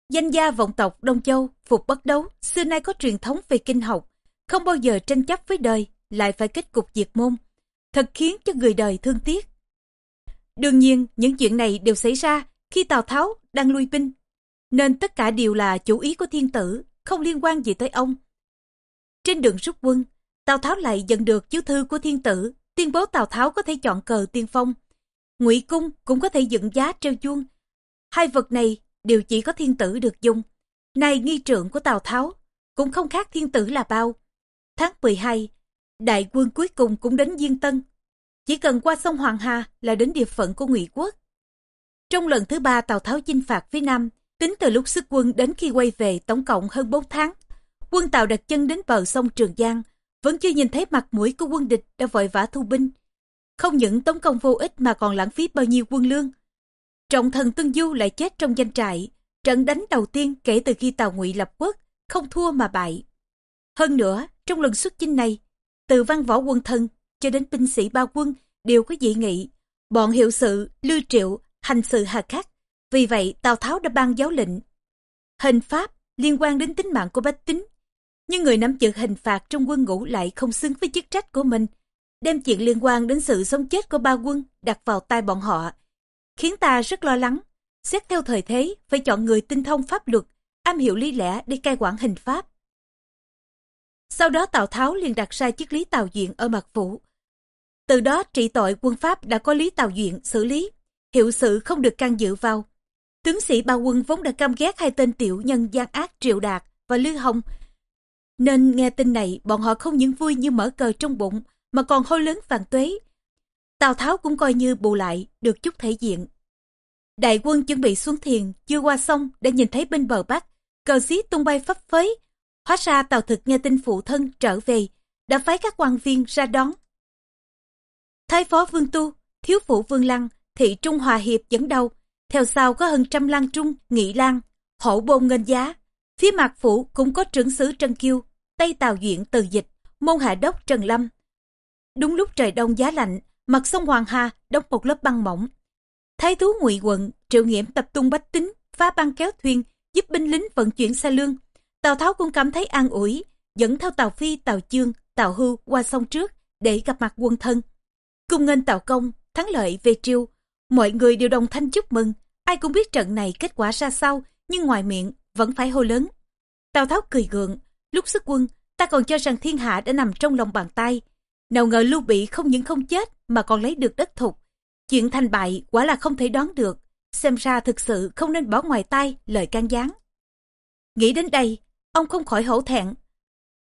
Danh gia vọng tộc Đông Châu, phục bất đấu, xưa nay có truyền thống về kinh học, không bao giờ tranh chấp với đời, lại phải kết cục diệt môn thật khiến cho người đời thương tiếc. Đương nhiên, những chuyện này đều xảy ra khi Tào Tháo đang lui binh, nên tất cả đều là chủ ý của thiên tử, không liên quan gì tới ông. Trên đường rút quân, Tào Tháo lại nhận được chiếu thư của thiên tử, tuyên bố Tào Tháo có thể chọn cờ tiên phong. Ngụy cung cũng có thể dựng giá treo chuông. Hai vật này đều chỉ có thiên tử được dùng. Này nghi trượng của Tào Tháo, cũng không khác thiên tử là bao. Tháng 12, đại quân cuối cùng cũng đến Diên Tân. Chỉ cần qua sông Hoàng Hà là đến địa phận của Ngụy Quốc. Trong lần thứ ba Tào Tháo chinh phạt phía Nam, tính từ lúc xuất quân đến khi quay về tổng cộng hơn 4 tháng, quân tàu đặt chân đến bờ sông Trường Giang, vẫn chưa nhìn thấy mặt mũi của quân địch đã vội vã thu binh. Không những tống công vô ích mà còn lãng phí bao nhiêu quân lương. Trọng thần tương Du lại chết trong danh trại, trận đánh đầu tiên kể từ khi Tào Ngụy lập quốc, không thua mà bại. Hơn nữa, trong lần xuất chinh này, từ văn võ quân thân cho đến binh sĩ ba quân đều có dị nghị. Bọn hiệu sự, lưu triệu, hành sự hà khắc. Vì vậy Tào Tháo đã ban giáo lệnh. Hình pháp liên quan đến tính mạng của bách tính. Nhưng người nắm giữ hình phạt trong quân ngũ lại không xứng với chức trách của mình. Đem chuyện liên quan đến sự sống chết của ba quân đặt vào tay bọn họ. Khiến ta rất lo lắng. Xét theo thời thế, phải chọn người tinh thông pháp luật, am hiểu lý lẽ để cai quản hình pháp. Sau đó Tào Tháo liền đặt ra chức lý Tào Duyện ở mặt Phủ. Từ đó trị tội quân Pháp đã có lý Tào Duyện xử lý, hiệu sự không được can dự vào. Tướng sĩ ba quân vốn đã căm ghét hai tên tiểu nhân gian ác Triệu Đạt và Lư Hồng. Nên nghe tin này bọn họ không những vui như mở cờ trong bụng mà còn hô lớn vàng tuế, Tào Tháo cũng coi như bù lại được chút thể diện. Đại quân chuẩn bị xuống thiền, chưa qua sông đã nhìn thấy bên bờ bắc, cờ xí tung bay phấp phới. Hóa ra Tào Thực nghe tin phụ thân trở về, đã phái các quan viên ra đón. Thái phó Vương Tu, thiếu phụ Vương Lăng, thị Trung Hòa Hiệp dẫn đầu, theo sau có hơn trăm lang trung, nghị lang, hổ bôn ngân giá. Phía mặt phủ cũng có trưởng sứ Trân Kiêu, Tây Tào Duyện Từ Dịch, môn hạ đốc Trần Lâm. Đúng lúc trời đông giá lạnh, mặt sông Hoàng Hà đóng một lớp băng mỏng. Thái thú ngụy quận, triệu nghiệm tập trung bách tính, phá băng kéo thuyền, giúp binh lính vận chuyển xa lương. Tào Tháo cũng cảm thấy an ủi, dẫn theo Tào Phi, Tào Chương, Tào Hưu qua sông trước để gặp mặt quân thân. Cung ngân Tào Công, thắng lợi về triều. Mọi người đều đồng thanh chúc mừng, ai cũng biết trận này kết quả ra sao, nhưng ngoài miệng vẫn phải hô lớn. Tào Tháo cười gượng, lúc xuất quân, ta còn cho rằng thiên hạ đã nằm trong lòng bàn tay. Nào ngờ Lưu Bị không những không chết mà còn lấy được đất thục. Chuyện thành bại quả là không thể đoán được, xem ra thực sự không nên bỏ ngoài tay lời can gián. Nghĩ đến đây, ông không khỏi hổ thẹn.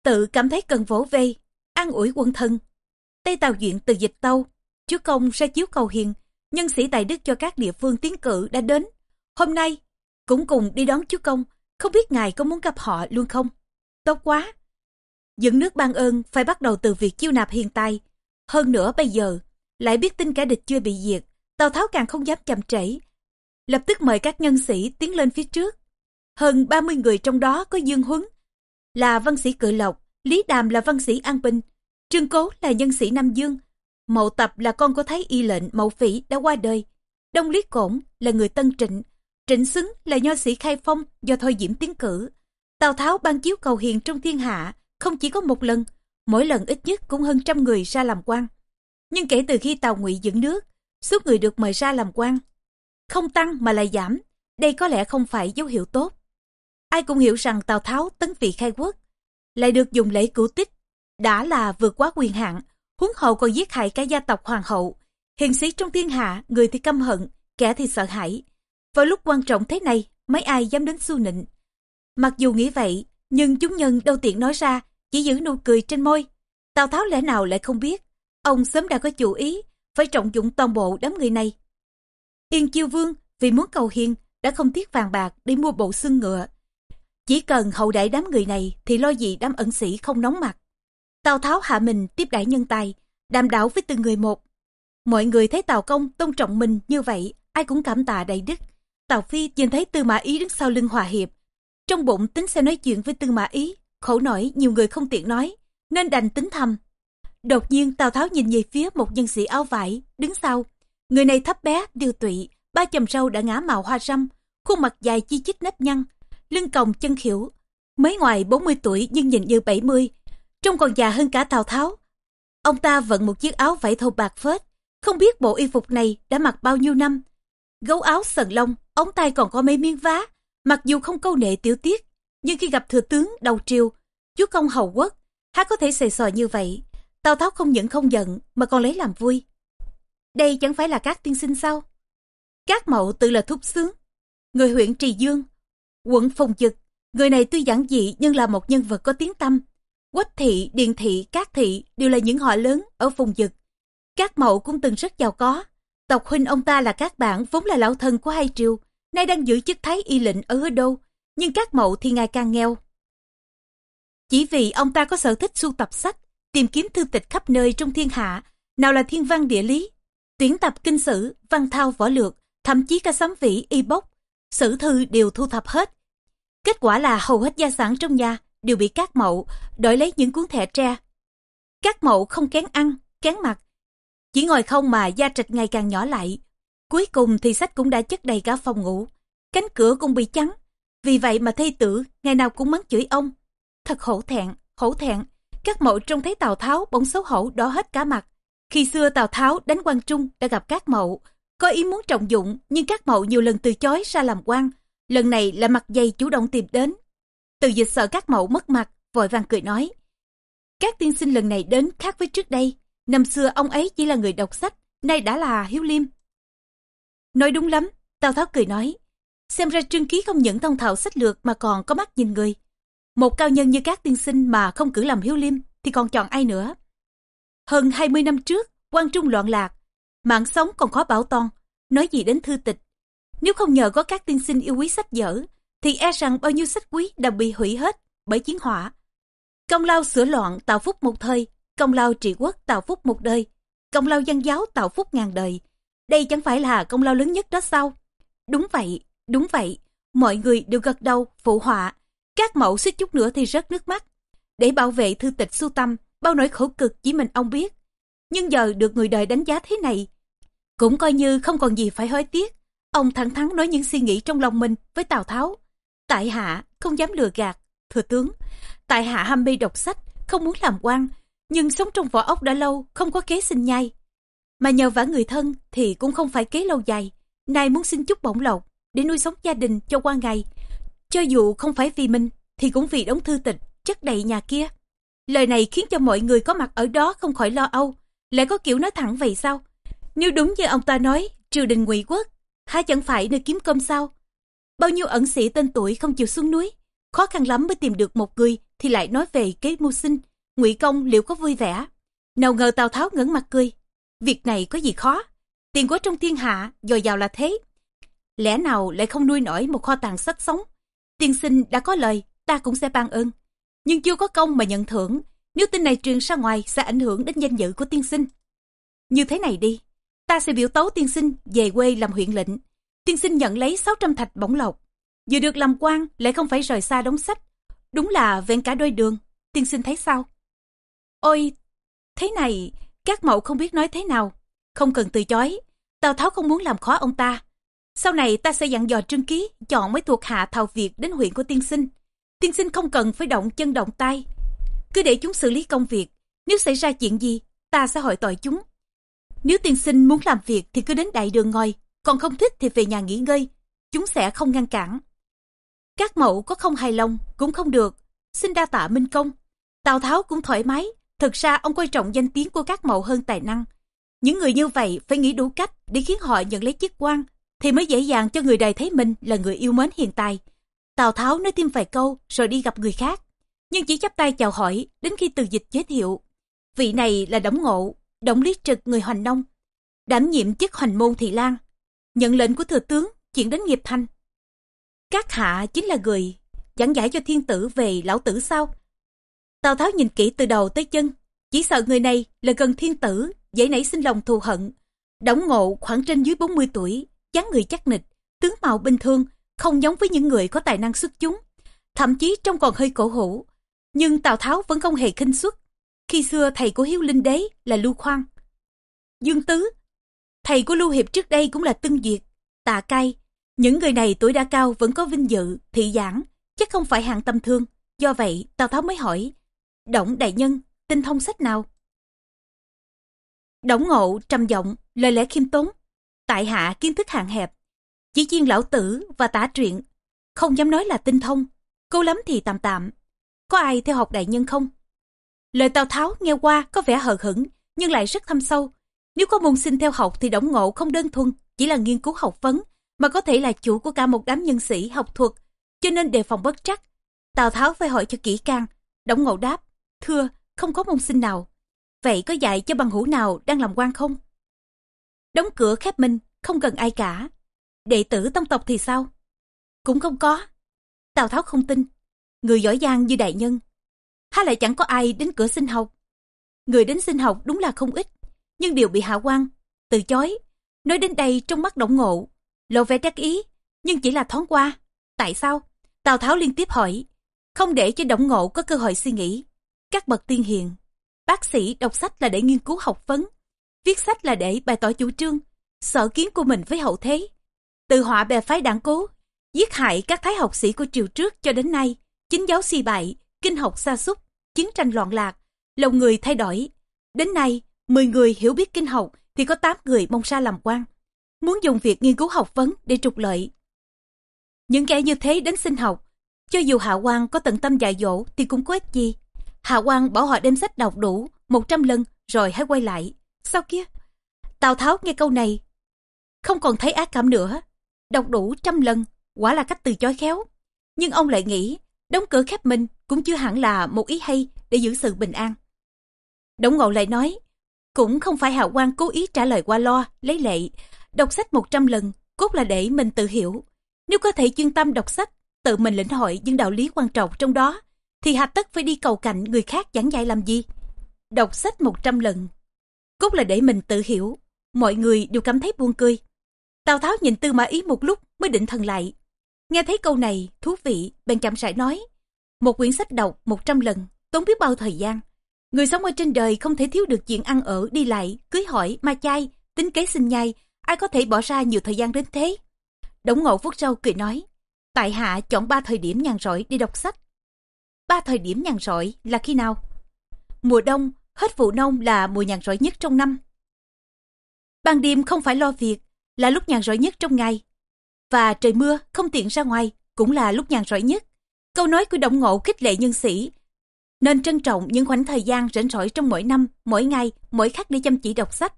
Tự cảm thấy cần vỗ về, an ủi quân thân. Tây Tào Duyện từ dịch tâu, chúa công ra chiếu cầu hiền, nhân sĩ tài đức cho các địa phương tiến cử đã đến. Hôm nay, cũng cùng đi đón chúa công, không biết ngài có muốn gặp họ luôn không? Tốt quá! Dựng nước ban ơn phải bắt đầu từ việc chiêu nạp hiện tại. Hơn nữa bây giờ, lại biết tin cả địch chưa bị diệt, Tào Tháo càng không dám chậm trễ. Lập tức mời các nhân sĩ tiến lên phía trước. Hơn 30 người trong đó có Dương Huấn, là văn sĩ Cự Lộc, Lý Đàm là văn sĩ An bình Trương Cố là nhân sĩ Nam Dương, Mậu Tập là con của Thái Y lệnh Mậu Phỉ đã qua đời, Đông Lý Cổn là người Tân Trịnh, Trịnh Xứng là nho sĩ khai phong do Thôi Diễm tiến cử. Tào Tháo ban chiếu cầu hiền trong thiên hạ, không chỉ có một lần, mỗi lần ít nhất cũng hơn trăm người ra làm quan. Nhưng kể từ khi Tào Ngụy dựng nước, số người được mời ra làm quan không tăng mà lại giảm, đây có lẽ không phải dấu hiệu tốt. Ai cũng hiểu rằng Tào Tháo tấn vị khai quốc, lại được dùng lễ cửu tích, đã là vượt quá quyền hạn, huống hậu còn giết hại cả gia tộc hoàng hậu. Hiền sĩ trong thiên hạ, người thì căm hận, kẻ thì sợ hãi. Vào lúc quan trọng thế này, mấy ai dám đến xu nịnh. Mặc dù nghĩ vậy, nhưng chúng nhân đâu tiện nói ra, chỉ giữ nụ cười trên môi. Tào Tháo lẽ nào lại không biết, ông sớm đã có chủ ý, phải trọng dụng toàn bộ đám người này. Yên Chiêu Vương vì muốn cầu hiền đã không tiếc vàng bạc để mua bộ xương ngựa. Chỉ cần hậu đại đám người này thì lo gì đám ẩn sĩ không nóng mặt. Tào Tháo hạ mình tiếp đãi nhân tài, đàm đạo với từng người một. Mọi người thấy Tào Công tôn trọng mình như vậy, ai cũng cảm tạ đầy đức. Tào Phi nhìn thấy Tư Mã Ý đứng sau lưng Hòa Hiệp. Trong bụng tính sẽ nói chuyện với Tư Mã Ý, khổ nổi nhiều người không tiện nói, nên đành tính thầm. Đột nhiên Tào Tháo nhìn về phía một nhân sĩ áo vải, đứng sau. Người này thấp bé, điêu tụy, ba chầm râu đã ngã màu hoa râm, khuôn mặt dài chi chít nếp nhăn, lưng còng chân khỉu. Mới ngoài 40 tuổi nhưng nhìn như 70, trông còn già hơn cả Tào Tháo. Ông ta vận một chiếc áo vải thô bạc phết, không biết bộ y phục này đã mặc bao nhiêu năm. Gấu áo sần lông, ống tay còn có mấy miếng vá, mặc dù không câu nệ tiểu tiết, nhưng khi gặp thừa tướng đầu triều, chúa công hầu quốc, há có thể xề sò như vậy. Tào Tháo không những không giận mà còn lấy làm vui. Đây chẳng phải là các tiên sinh sao? Các mậu tự là thúc sướng. Người huyện Trì Dương, quận Phùng Dực, người này tuy giản dị nhưng là một nhân vật có tiếng tâm. Quách thị, Điền thị, Cát thị đều là những họ lớn ở Phùng Dực. Các mậu cũng từng rất giàu có. Tộc huynh ông ta là các bạn vốn là lão thân của hai triều, nay đang giữ chức thái y lệnh ở hứa đô, nhưng các mậu thì ngày càng nghèo. Chỉ vì ông ta có sở thích sưu tập sách, tìm kiếm thư tịch khắp nơi trong thiên hạ, nào là thiên văn địa lý, tuyển tập kinh sử, văn thao võ lược, thậm chí cả sấm vĩ y bốc, sử thư đều thu thập hết. Kết quả là hầu hết gia sản trong nhà đều bị các mậu đổi lấy những cuốn thẻ tre. Các mậu không kén ăn, kén mặc, chỉ ngồi không mà da trịch ngày càng nhỏ lại. Cuối cùng thì sách cũng đã chất đầy cả phòng ngủ, cánh cửa cũng bị trắng. Vì vậy mà thê tử ngày nào cũng mắng chửi ông. Thật hổ thẹn, hổ thẹn. Các mẫu trông thấy Tào Tháo bỗng xấu hổ đỏ hết cả mặt. Khi xưa Tào Tháo đánh quan Trung đã gặp các mậu, có ý muốn trọng dụng nhưng các mậu nhiều lần từ chối ra làm quan. Lần này là mặt dày chủ động tìm đến. Từ dịch sợ các mậu mất mặt, vội vàng cười nói. Các tiên sinh lần này đến khác với trước đây. Năm xưa ông ấy chỉ là người đọc sách, nay đã là hiếu liêm. Nói đúng lắm, Tào Tháo cười nói. Xem ra trương ký không những thông thạo sách lược mà còn có mắt nhìn người. Một cao nhân như các tiên sinh mà không cử làm hiếu liêm thì còn chọn ai nữa. Hơn 20 năm trước, quan trung loạn lạc, Mạng sống còn khó bảo toàn, nói gì đến thư tịch. Nếu không nhờ có các tiên sinh yêu quý sách dở, thì e rằng bao nhiêu sách quý đã bị hủy hết bởi chiến hỏa. Công lao sửa loạn tạo phúc một thời, công lao trị quốc tạo phúc một đời, công lao dân giáo tạo phúc ngàn đời. Đây chẳng phải là công lao lớn nhất đó sao? Đúng vậy, đúng vậy, mọi người đều gật đầu, phụ họa. Các mẫu suýt chút nữa thì rớt nước mắt. Để bảo vệ thư tịch sưu tâm, bao nỗi khổ cực chỉ mình ông biết. Nhưng giờ được người đời đánh giá thế này, cũng coi như không còn gì phải hối tiếc. Ông thẳng thắn nói những suy nghĩ trong lòng mình với Tào Tháo. Tại hạ không dám lừa gạt, thừa tướng. Tại hạ ham mê đọc sách, không muốn làm quan, nhưng sống trong vỏ ốc đã lâu, không có kế sinh nhai. Mà nhờ vả người thân thì cũng không phải kế lâu dài. Nay muốn xin chút bổng lộc để nuôi sống gia đình cho qua ngày. Cho dù không phải vì mình, thì cũng vì đống thư tịch chất đầy nhà kia. Lời này khiến cho mọi người có mặt ở đó không khỏi lo âu. Lại có kiểu nói thẳng vậy sao? Nếu đúng như ông ta nói, triều đình ngụy quốc, há chẳng phải nơi kiếm cơm sao? Bao nhiêu ẩn sĩ tên tuổi không chịu xuống núi, khó khăn lắm mới tìm được một người thì lại nói về kế mưu sinh, ngụy công liệu có vui vẻ? Nào ngờ Tào Tháo ngẩng mặt cười. Việc này có gì khó? Tiền của trong thiên hạ, dồi dào là thế. Lẽ nào lại không nuôi nổi một kho tàng sách sống? Tiên sinh đã có lời, ta cũng sẽ ban ơn. Nhưng chưa có công mà nhận thưởng, nếu tin này truyền ra ngoài sẽ ảnh hưởng đến danh dự của tiên sinh. Như thế này đi, ta sẽ biểu tấu tiên sinh về quê làm huyện lệnh. Tiên sinh nhận lấy 600 thạch bổng lộc. Vừa được làm quan lại không phải rời xa đóng sách. Đúng là vẹn cả đôi đường. Tiên sinh thấy sao? Ôi, thế này, các mẫu không biết nói thế nào. Không cần từ chối. Tào Tháo không muốn làm khó ông ta. Sau này ta sẽ dặn dò trương ký chọn mấy thuộc hạ thảo việc đến huyện của tiên sinh. Tiên sinh không cần phải động chân động tay. Cứ để chúng xử lý công việc. Nếu xảy ra chuyện gì, ta sẽ hỏi tội chúng. Nếu tiên sinh muốn làm việc thì cứ đến đại đường ngồi, còn không thích thì về nhà nghỉ ngơi. Chúng sẽ không ngăn cản. Các mẫu có không hài lòng cũng không được. Xin đa tạ minh công. Tào Tháo cũng thoải mái. Thực ra ông coi trọng danh tiếng của các mẫu hơn tài năng. Những người như vậy phải nghĩ đủ cách để khiến họ nhận lấy chức quan thì mới dễ dàng cho người đời thấy mình là người yêu mến hiện tài. Tào Tháo nói thêm vài câu rồi đi gặp người khác. Nhưng chỉ chắp tay chào hỏi đến khi từ dịch giới thiệu. Vị này là Đổng Ngộ, Đổng Lý Trực người Hoành Nông. Đảm nhiệm chức Hoành Môn Thị Lan. Nhận lệnh của thừa tướng chuyển đến nghiệp thanh. Các hạ chính là người giảng giải cho thiên tử về lão tử sao? Tào Tháo nhìn kỹ từ đầu tới chân. Chỉ sợ người này là gần thiên tử, dễ nảy sinh lòng thù hận. Đổng Ngộ khoảng trên dưới 40 tuổi, dáng người chắc nịch, tướng mạo bình thường, không giống với những người có tài năng xuất chúng. Thậm chí trông còn hơi cổ hủ. Nhưng Tào Tháo vẫn không hề khinh suất. Khi xưa thầy của Hiếu Linh Đế là Lưu Khoan. Dương Tứ, thầy của Lưu Hiệp trước đây cũng là Tân Duyệt, Tạ Cai. Những người này tuổi đã cao vẫn có vinh dự, thị giảng, chắc không phải hạng tâm thương. Do vậy, Tào Tháo mới hỏi, Động đại nhân, tinh thông sách nào? Đổng ngộ, trầm giọng, lời lẽ khiêm tốn, tại hạ kiến thức hạn hẹp. Chỉ chuyên lão tử và tả truyện. Không dám nói là tinh thông. Cố lắm thì tạm tạm. Có ai theo học đại nhân không? Lời tào tháo nghe qua có vẻ hờ hững nhưng lại rất thâm sâu. Nếu có môn sinh theo học thì đổng ngộ không đơn thuần chỉ là nghiên cứu học vấn mà có thể là chủ của cả một đám nhân sĩ học thuật. Cho nên đề phòng bất trắc. Tào tháo phải hỏi cho kỹ càng. Đổng ngộ đáp thưa không có môn sinh nào vậy có dạy cho bằng hữu nào đang làm quan không Đóng cửa khép minh, không cần ai cả. Đệ tử tông tộc thì sao? Cũng không có. Tào Tháo không tin. Người giỏi giang như đại nhân. Há lại chẳng có ai đến cửa xin học. Người đến xin học đúng là không ít. Nhưng đều bị hạ quan, từ chối. Nói đến đây trong mắt động ngộ. Lộ vẻ đắc ý, nhưng chỉ là thoáng qua. Tại sao? Tào Tháo liên tiếp hỏi. Không để cho động ngộ có cơ hội suy nghĩ. Các bậc tiên hiền. Bác sĩ đọc sách là để nghiên cứu học vấn Viết sách là để bày tỏ chủ trương, sở kiến của mình với hậu thế. Từ họa bè phái đảng cố, giết hại các thái học sĩ của triều trước cho đến nay, chính giáo suy bại, kinh học sa sút chiến tranh loạn lạc, lòng người thay đổi. Đến nay, 10 người hiểu biết kinh học thì có 8 người mong ra làm quan. Muốn dùng việc nghiên cứu học vấn để trục lợi. Những kẻ như thế đến xin học, cho dù Hạ quan có tận tâm dạy dỗ thì cũng có ích gì. Hạ Quang bảo họ đem sách đọc đủ 100 lần rồi hãy quay lại. Sao kia? Tào Tháo nghe câu này, không còn thấy ác cảm nữa. Đọc đủ trăm lần, quả là cách từ chối khéo. Nhưng ông lại nghĩ, đóng cửa khép mình cũng chưa hẳn là một ý hay để giữ sự bình an. Đổng Ngộ lại nói, Cũng không phải Hào Quang cố ý trả lời qua lo, lấy lệ. Đọc sách 100 lần, cốt là để mình tự hiểu. Nếu có thể chuyên tâm đọc sách, tự mình lĩnh hội những đạo lý quan trọng trong đó, thì hà tất phải đi cầu cạnh người khác giảng dạy làm gì? Đọc sách 100 lần, cốt là để mình tự hiểu. Mọi người đều cảm thấy buồn cười. Tào Tháo nhìn Tư Mã Ý một lúc mới định thần lại. Nghe thấy câu này, thú vị, bèn chậm rãi nói. Một quyển sách đọc 100 lần, tốn biết bao thời gian. Người sống ở trên đời không thể thiếu được chuyện ăn ở, đi lại, cưới hỏi, ma chay, tính kế sinh nhai. Ai có thể bỏ ra nhiều thời gian đến thế? Đống ngộ vuốt râu cười nói. Tại hạ chọn ba thời điểm nhàn rỗi đi đọc sách. Ba thời điểm nhàn rỗi là khi nào? Mùa đông, hết vụ nông là mùa nhàn rỗi nhất trong năm. Ban đêm không phải lo việc, là lúc nhàn rỗi nhất trong ngày. Và trời mưa, không tiện ra ngoài, cũng là lúc nhàn rỗi nhất. Câu nói của Động Ngộ khích lệ nhân sĩ, nên trân trọng những khoảnh thời gian rảnh rỗi trong mỗi năm, mỗi ngày, mỗi khắc để chăm chỉ đọc sách.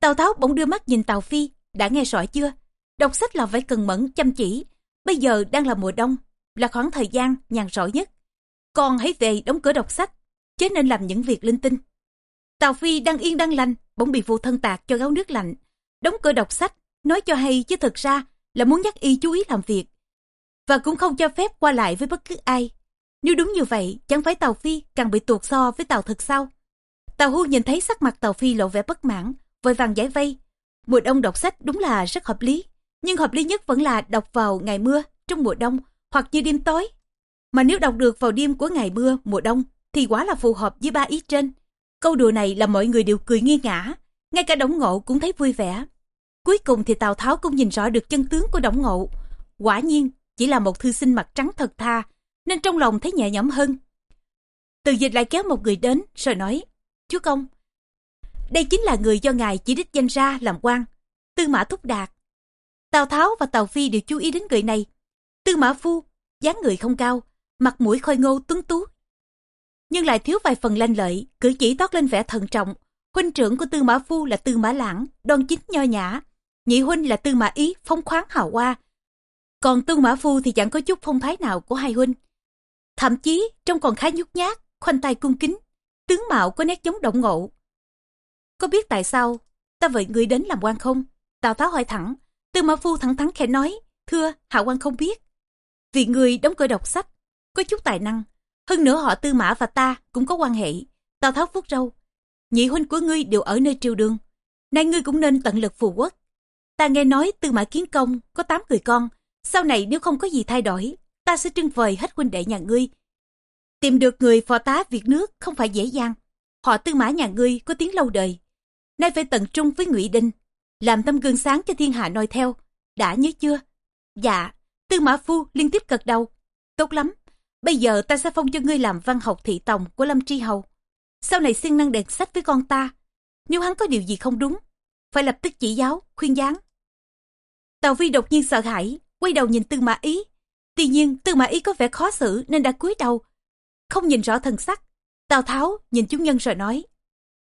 Tào Tháo bỗng đưa mắt nhìn Tào Phi, đã nghe rõ chưa? Đọc sách là phải cần mẫn, chăm chỉ. Bây giờ đang là mùa đông, là khoảng thời gian nhàn rỗi nhất con hãy về đóng cửa đọc sách, chứ nên làm những việc linh tinh. Tào Phi đang yên đang lành, bỗng bị vụ thân tạc cho gáo nước lạnh. Đóng cửa đọc sách, nói cho hay chứ thực ra là muốn nhắc y chú ý làm việc. Và cũng không cho phép qua lại với bất cứ ai. Nếu đúng như vậy, chẳng phải Tào Phi càng bị tuột so với Tào thực sao? Tào Hu nhìn thấy sắc mặt Tào Phi lộ vẻ bất mãn, vội vàng giải vây. Mùa đông đọc sách đúng là rất hợp lý, nhưng hợp lý nhất vẫn là đọc vào ngày mưa, trong mùa đông, hoặc như đêm tối. Mà nếu đọc được vào đêm của ngày mưa, mùa đông, thì quá là phù hợp với ba ý trên. Câu đùa này là mọi người đều cười nghi ngã, ngay cả Đổng Ngộ cũng thấy vui vẻ. Cuối cùng thì Tào Tháo cũng nhìn rõ được chân tướng của Đổng Ngộ. Quả nhiên, chỉ là một thư sinh mặt trắng thật tha, nên trong lòng thấy nhẹ nhõm hơn. Từ dịch lại kéo một người đến, rồi nói, Chúa Công, đây chính là người do ngài chỉ đích danh ra làm quan, Tư Mã Thúc Đạt. Tào Tháo và Tào Phi đều chú ý đến người này. Tư Mã Phu, dáng người không cao, mặt mũi khôi ngô tuấn tú. Nhưng lại thiếu vài phần lanh lợi, cử chỉ toát lên vẻ thận trọng. Huynh trưởng của Tư Mã Phu là Tư Mã Lãng, đoan chính nho nhã. Nhị huynh là Tư Mã Ý, phong khoáng hào hoa. Còn Tư Mã Phu thì chẳng có chút phong thái nào của hai huynh. Thậm chí trông còn khá nhút nhát, khoanh tay cung kính, tướng mạo có nét giống động ngộ. Có biết tại sao ta vậy người đến làm quan không? Tào Tháo hỏi thẳng, Tư Mã Phu thẳng thắn khẽ nói, thưa, hạ quan không biết. Vì người đóng cửa đọc sách, có chút tài năng, hơn nữa họ Tư Mã và ta cũng có quan hệ. Tào Tháo vuốt râu, nhị huynh của ngươi đều ở nơi triều đường, nay ngươi cũng nên tận lực phù quốc. Ta nghe nói Tư Mã Kiến Công có tám người con, sau này nếu không có gì thay đổi, ta sẽ trưng vời hết huynh đệ nhà ngươi. Tìm được người phò tá việc nước không phải dễ dàng. Họ tư mã nhà ngươi có tiếng lâu đời. Nay phải tận trung với ngụy Đinh, làm tâm gương sáng cho thiên hạ noi theo. Đã nhớ chưa? Dạ, tư mã phu liên tiếp cật đầu. Tốt lắm, bây giờ ta sẽ phong cho ngươi làm văn học thị tòng của Lâm Tri Hầu. Sau này siêng năng đèn sách với con ta. Nếu hắn có điều gì không đúng, phải lập tức chỉ giáo, khuyên gián. Tào Vi đột nhiên sợ hãi, quay đầu nhìn Tư Mã Ý, Tuy nhiên tư mã ý có vẻ khó xử nên đã cúi đầu. Không nhìn rõ thần sắc. Tào Tháo nhìn chúng nhân rồi nói.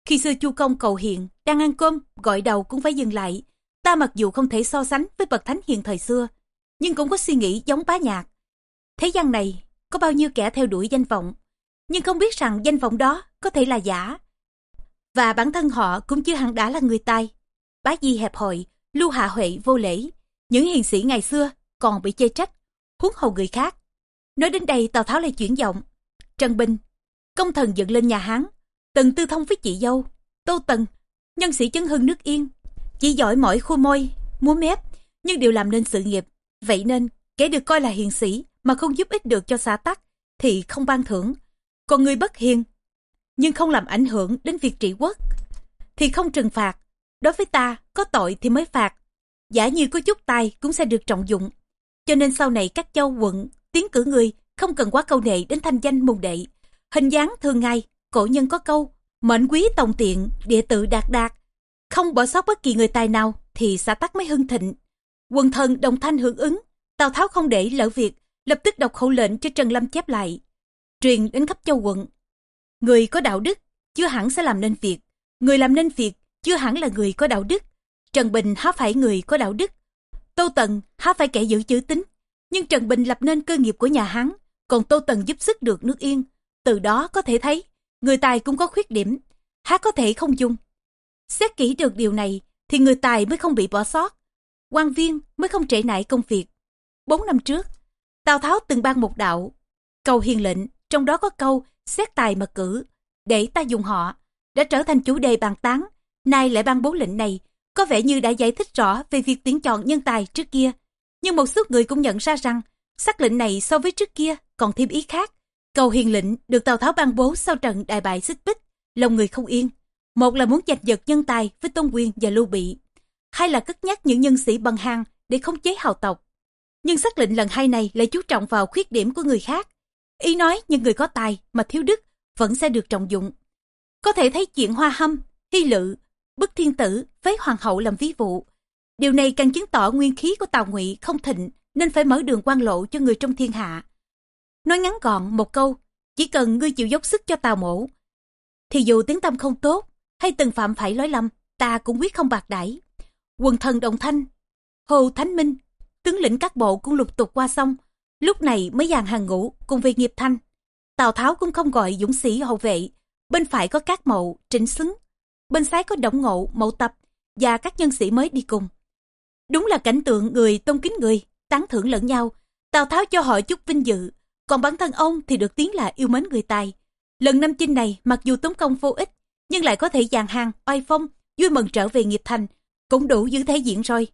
Khi xưa chu công cầu hiện, đang ăn cơm, gọi đầu cũng phải dừng lại. Ta mặc dù không thể so sánh với bậc thánh hiền thời xưa, nhưng cũng có suy nghĩ giống bá nhạc. Thế gian này, có bao nhiêu kẻ theo đuổi danh vọng, nhưng không biết rằng danh vọng đó có thể là giả. Và bản thân họ cũng chưa hẳn đã là người tài. Bá Di hẹp hòi, lưu hạ huệ vô lễ. Những hiền sĩ ngày xưa còn bị chê trách huống hầu người khác. Nói đến đây Tào Tháo lại chuyển giọng. Trần Bình, công thần dựng lên nhà Hán, Tần Tư Thông với chị dâu, Tô Tần, nhân sĩ chấn hưng nước Yên, chỉ giỏi mỏi khu môi, múa mép, nhưng đều làm nên sự nghiệp. Vậy nên, kẻ được coi là hiền sĩ mà không giúp ích được cho xã tắc, thì không ban thưởng. Còn người bất hiền, nhưng không làm ảnh hưởng đến việc trị quốc, thì không trừng phạt. Đối với ta, có tội thì mới phạt. Giả như có chút tài cũng sẽ được trọng dụng. Cho nên sau này các châu quận tiến cử người không cần quá câu nệ đến thanh danh môn đệ. Hình dáng thường ngày, cổ nhân có câu, mệnh quý tòng tiện, địa tự đạt đạt. Không bỏ sót bất kỳ người tài nào thì xã tắc mới hưng thịnh. Quần thần đồng thanh hưởng ứng, Tào Tháo không để lỡ việc, lập tức đọc khẩu lệnh cho Trần Lâm chép lại. Truyền đến khắp châu quận. Người có đạo đức, chưa hẳn sẽ làm nên việc. Người làm nên việc, chưa hẳn là người có đạo đức. Trần Bình há phải người có đạo đức, Tô Tần há phải kẻ giữ chữ tính, nhưng Trần Bình lập nên cơ nghiệp của nhà hắn còn Tô Tần giúp sức được nước Yên. Từ đó có thể thấy, người tài cũng có khuyết điểm, há có thể không dung. Xét kỹ được điều này thì người tài mới không bị bỏ sót. quan viên mới không trễ nải công việc. Bốn năm trước, Tào Tháo từng ban một đạo, cầu hiền lệnh, trong đó có câu xét tài mà cử, để ta dùng họ, đã trở thành chủ đề bàn tán. Nay lại ban bố lệnh này, có vẻ như đã giải thích rõ về việc tuyển chọn nhân tài trước kia. Nhưng một số người cũng nhận ra rằng, sắc lệnh này so với trước kia còn thêm ý khác. Cầu hiền lệnh được Tào Tháo ban bố sau trận đại bại xích bích, lòng người không yên. Một là muốn giành giật nhân tài với Tôn Quyền và Lưu Bị, hai là cất nhắc những nhân sĩ bằng hàng để khống chế hào tộc. Nhưng xác lệnh lần hai này lại chú trọng vào khuyết điểm của người khác. Ý nói những người có tài mà thiếu đức vẫn sẽ được trọng dụng. Có thể thấy chuyện hoa hâm, hy lự, bức thiên tử với hoàng hậu làm ví dụ. Điều này càng chứng tỏ nguyên khí của Tào Ngụy không thịnh nên phải mở đường quan lộ cho người trong thiên hạ. Nói ngắn gọn một câu, chỉ cần ngươi chịu dốc sức cho Tào mổ, thì dù tiếng tâm không tốt hay từng phạm phải lỗi lầm, ta cũng quyết không bạc đãi. Quần thần Đồng Thanh, Hồ Thánh Minh, tướng lĩnh các bộ cũng lục tục qua sông, lúc này mới dàn hàng ngũ cùng về nghiệp thanh. Tào Tháo cũng không gọi dũng sĩ hậu vệ, bên phải có các mậu, trịnh xứng, bên trái có động ngộ, mậu tập và các nhân sĩ mới đi cùng. Đúng là cảnh tượng người tôn kính người, tán thưởng lẫn nhau, Tào Tháo cho họ chút vinh dự, còn bản thân ông thì được tiếng là yêu mến người tài. Lần năm chinh này mặc dù tốn công vô ích, nhưng lại có thể dàn hàng, oai phong, vui mừng trở về nghiệp thành, cũng đủ giữ thế diện rồi.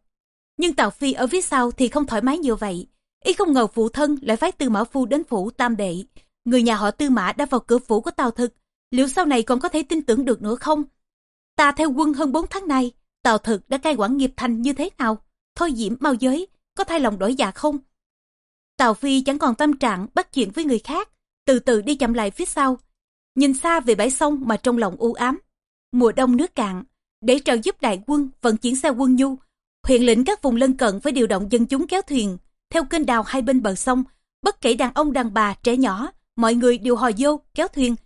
Nhưng Tào Phi ở phía sau thì không thoải mái như vậy. Y không ngờ phụ thân lại phái tư mã phu đến phủ tam đệ. Người nhà họ tư mã đã vào cửa phủ của Tào Thực. Liệu sau này còn có thể tin tưởng được nữa không? Ta theo quân hơn 4 tháng nay, Tào Thực đã cai quản nghiệp thành như thế nào? Thôi diễm mau giới, có thay lòng đổi dạ không? Tào Phi chẳng còn tâm trạng bắt chuyện với người khác, từ từ đi chậm lại phía sau. Nhìn xa về bãi sông mà trong lòng u ám. Mùa đông nước cạn, để trợ giúp đại quân vận chuyển xe quân nhu, huyện lĩnh các vùng lân cận phải điều động dân chúng kéo thuyền theo kênh đào hai bên bờ sông. Bất kể đàn ông đàn bà trẻ nhỏ, mọi người đều hò vô kéo thuyền.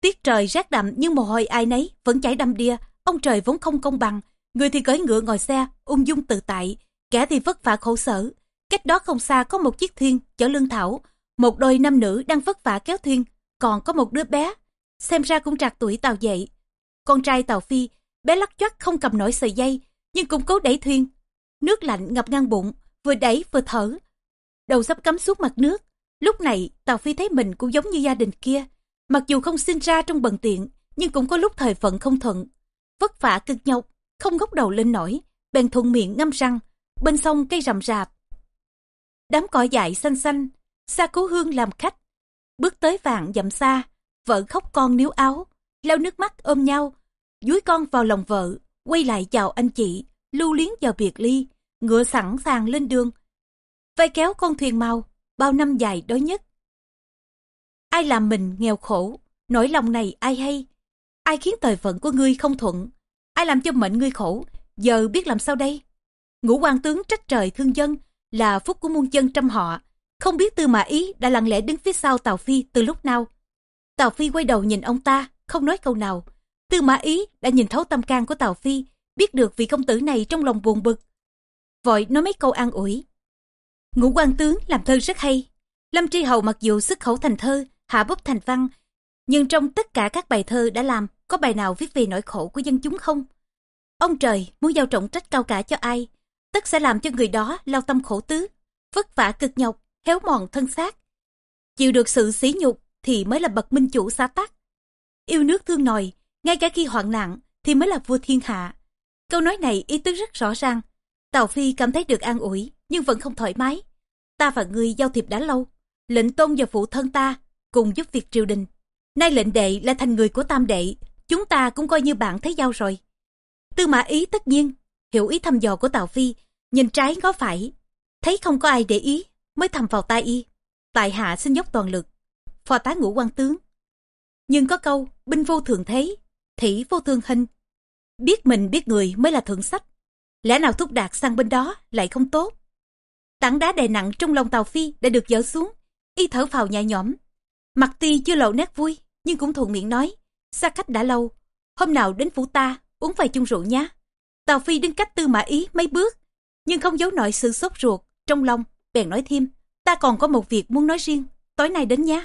Tiết trời rét đậm nhưng mồ hôi ai nấy vẫn chảy đầm đìa. Ông trời vốn không công bằng, người thì cưỡi ngựa ngồi xe, ung dung tự tại, kẻ thì vất vả khổ sở. Cách đó không xa có một chiếc thuyền chở lương thảo, một đôi nam nữ đang vất vả kéo thuyền, còn có một đứa bé, xem ra cũng trạc tuổi tàu dậy. Con trai tàu phi, bé lắc choắt không cầm nổi sợi dây, nhưng cũng cố đẩy thuyền. Nước lạnh ngập ngang bụng, vừa đẩy vừa thở. Đầu sắp cắm xuống mặt nước. Lúc này, tàu phi thấy mình cũng giống như gia đình kia. Mặc dù không sinh ra trong bần tiện, nhưng cũng có lúc thời phận không thuận. Vất vả cực nhọc, không ngóc đầu lên nổi, bèn thuận miệng ngâm răng, bên sông cây rậm rạp. Đám cỏ dại xanh xanh, xa cố hương làm khách. Bước tới vạn dặm xa, vợ khóc con níu áo, lau nước mắt ôm nhau, dúi con vào lòng vợ, quay lại chào anh chị, lưu luyến vào biệt ly, ngựa sẵn sàng lên đường. Vai kéo con thuyền mau, bao năm dài đói nhất. Ai làm mình nghèo khổ, nỗi lòng này ai hay? Ai khiến thời vận của ngươi không thuận? Ai làm cho mệnh ngươi khổ? Giờ biết làm sao đây? Ngũ quan tướng trách trời thương dân là phúc của muôn dân trăm họ. Không biết tư mã ý đã lặng lẽ đứng phía sau Tào Phi từ lúc nào. Tào Phi quay đầu nhìn ông ta, không nói câu nào. Tư mã ý đã nhìn thấu tâm can của Tào Phi, biết được vị công tử này trong lòng buồn bực. Vội nói mấy câu an ủi. Ngũ quan tướng làm thơ rất hay. Lâm Tri Hầu mặc dù xuất khẩu thành thơ, hạ bút thành văn, nhưng trong tất cả các bài thơ đã làm, có bài nào viết về nỗi khổ của dân chúng không? Ông trời muốn giao trọng trách cao cả cho ai, tất sẽ làm cho người đó lao tâm khổ tứ, vất vả cực nhọc, héo mòn thân xác. Chịu được sự xí nhục thì mới là bậc minh chủ xá tắc. Yêu nước thương nòi, ngay cả khi hoạn nạn thì mới là vua thiên hạ. Câu nói này ý tứ rất rõ ràng. Tào Phi cảm thấy được an ủi, nhưng vẫn không thoải mái. Ta và ngươi giao thiệp đã lâu, lệnh tôn và phụ thân ta cùng giúp việc triều đình. Nay lệnh đệ là thành người của tam đệ, chúng ta cũng coi như bạn thấy giao rồi. Tư mã ý tất nhiên, hiểu ý thăm dò của Tào Phi, nhìn trái ngó phải, thấy không có ai để ý, mới thầm vào tai y. Tại hạ xin dốc toàn lực, phò tá ngũ quan tướng. Nhưng có câu, binh vô thường thế, thủy vô thương hình. Biết mình biết người mới là thượng sách. Lẽ nào thúc đạt sang bên đó lại không tốt? Tảng đá đè nặng trong lòng Tàu Phi đã được dỡ xuống, y thở phào nhẹ nhõm. Mặt ti chưa lộ nét vui, nhưng cũng thuận miệng nói, xa khách đã lâu, hôm nào đến phủ ta uống vài chung rượu nhé. Tàu Phi đứng cách tư mã ý mấy bước, nhưng không giấu nổi sự sốt ruột trong lòng, bèn nói thêm, ta còn có một việc muốn nói riêng, tối nay đến nhé.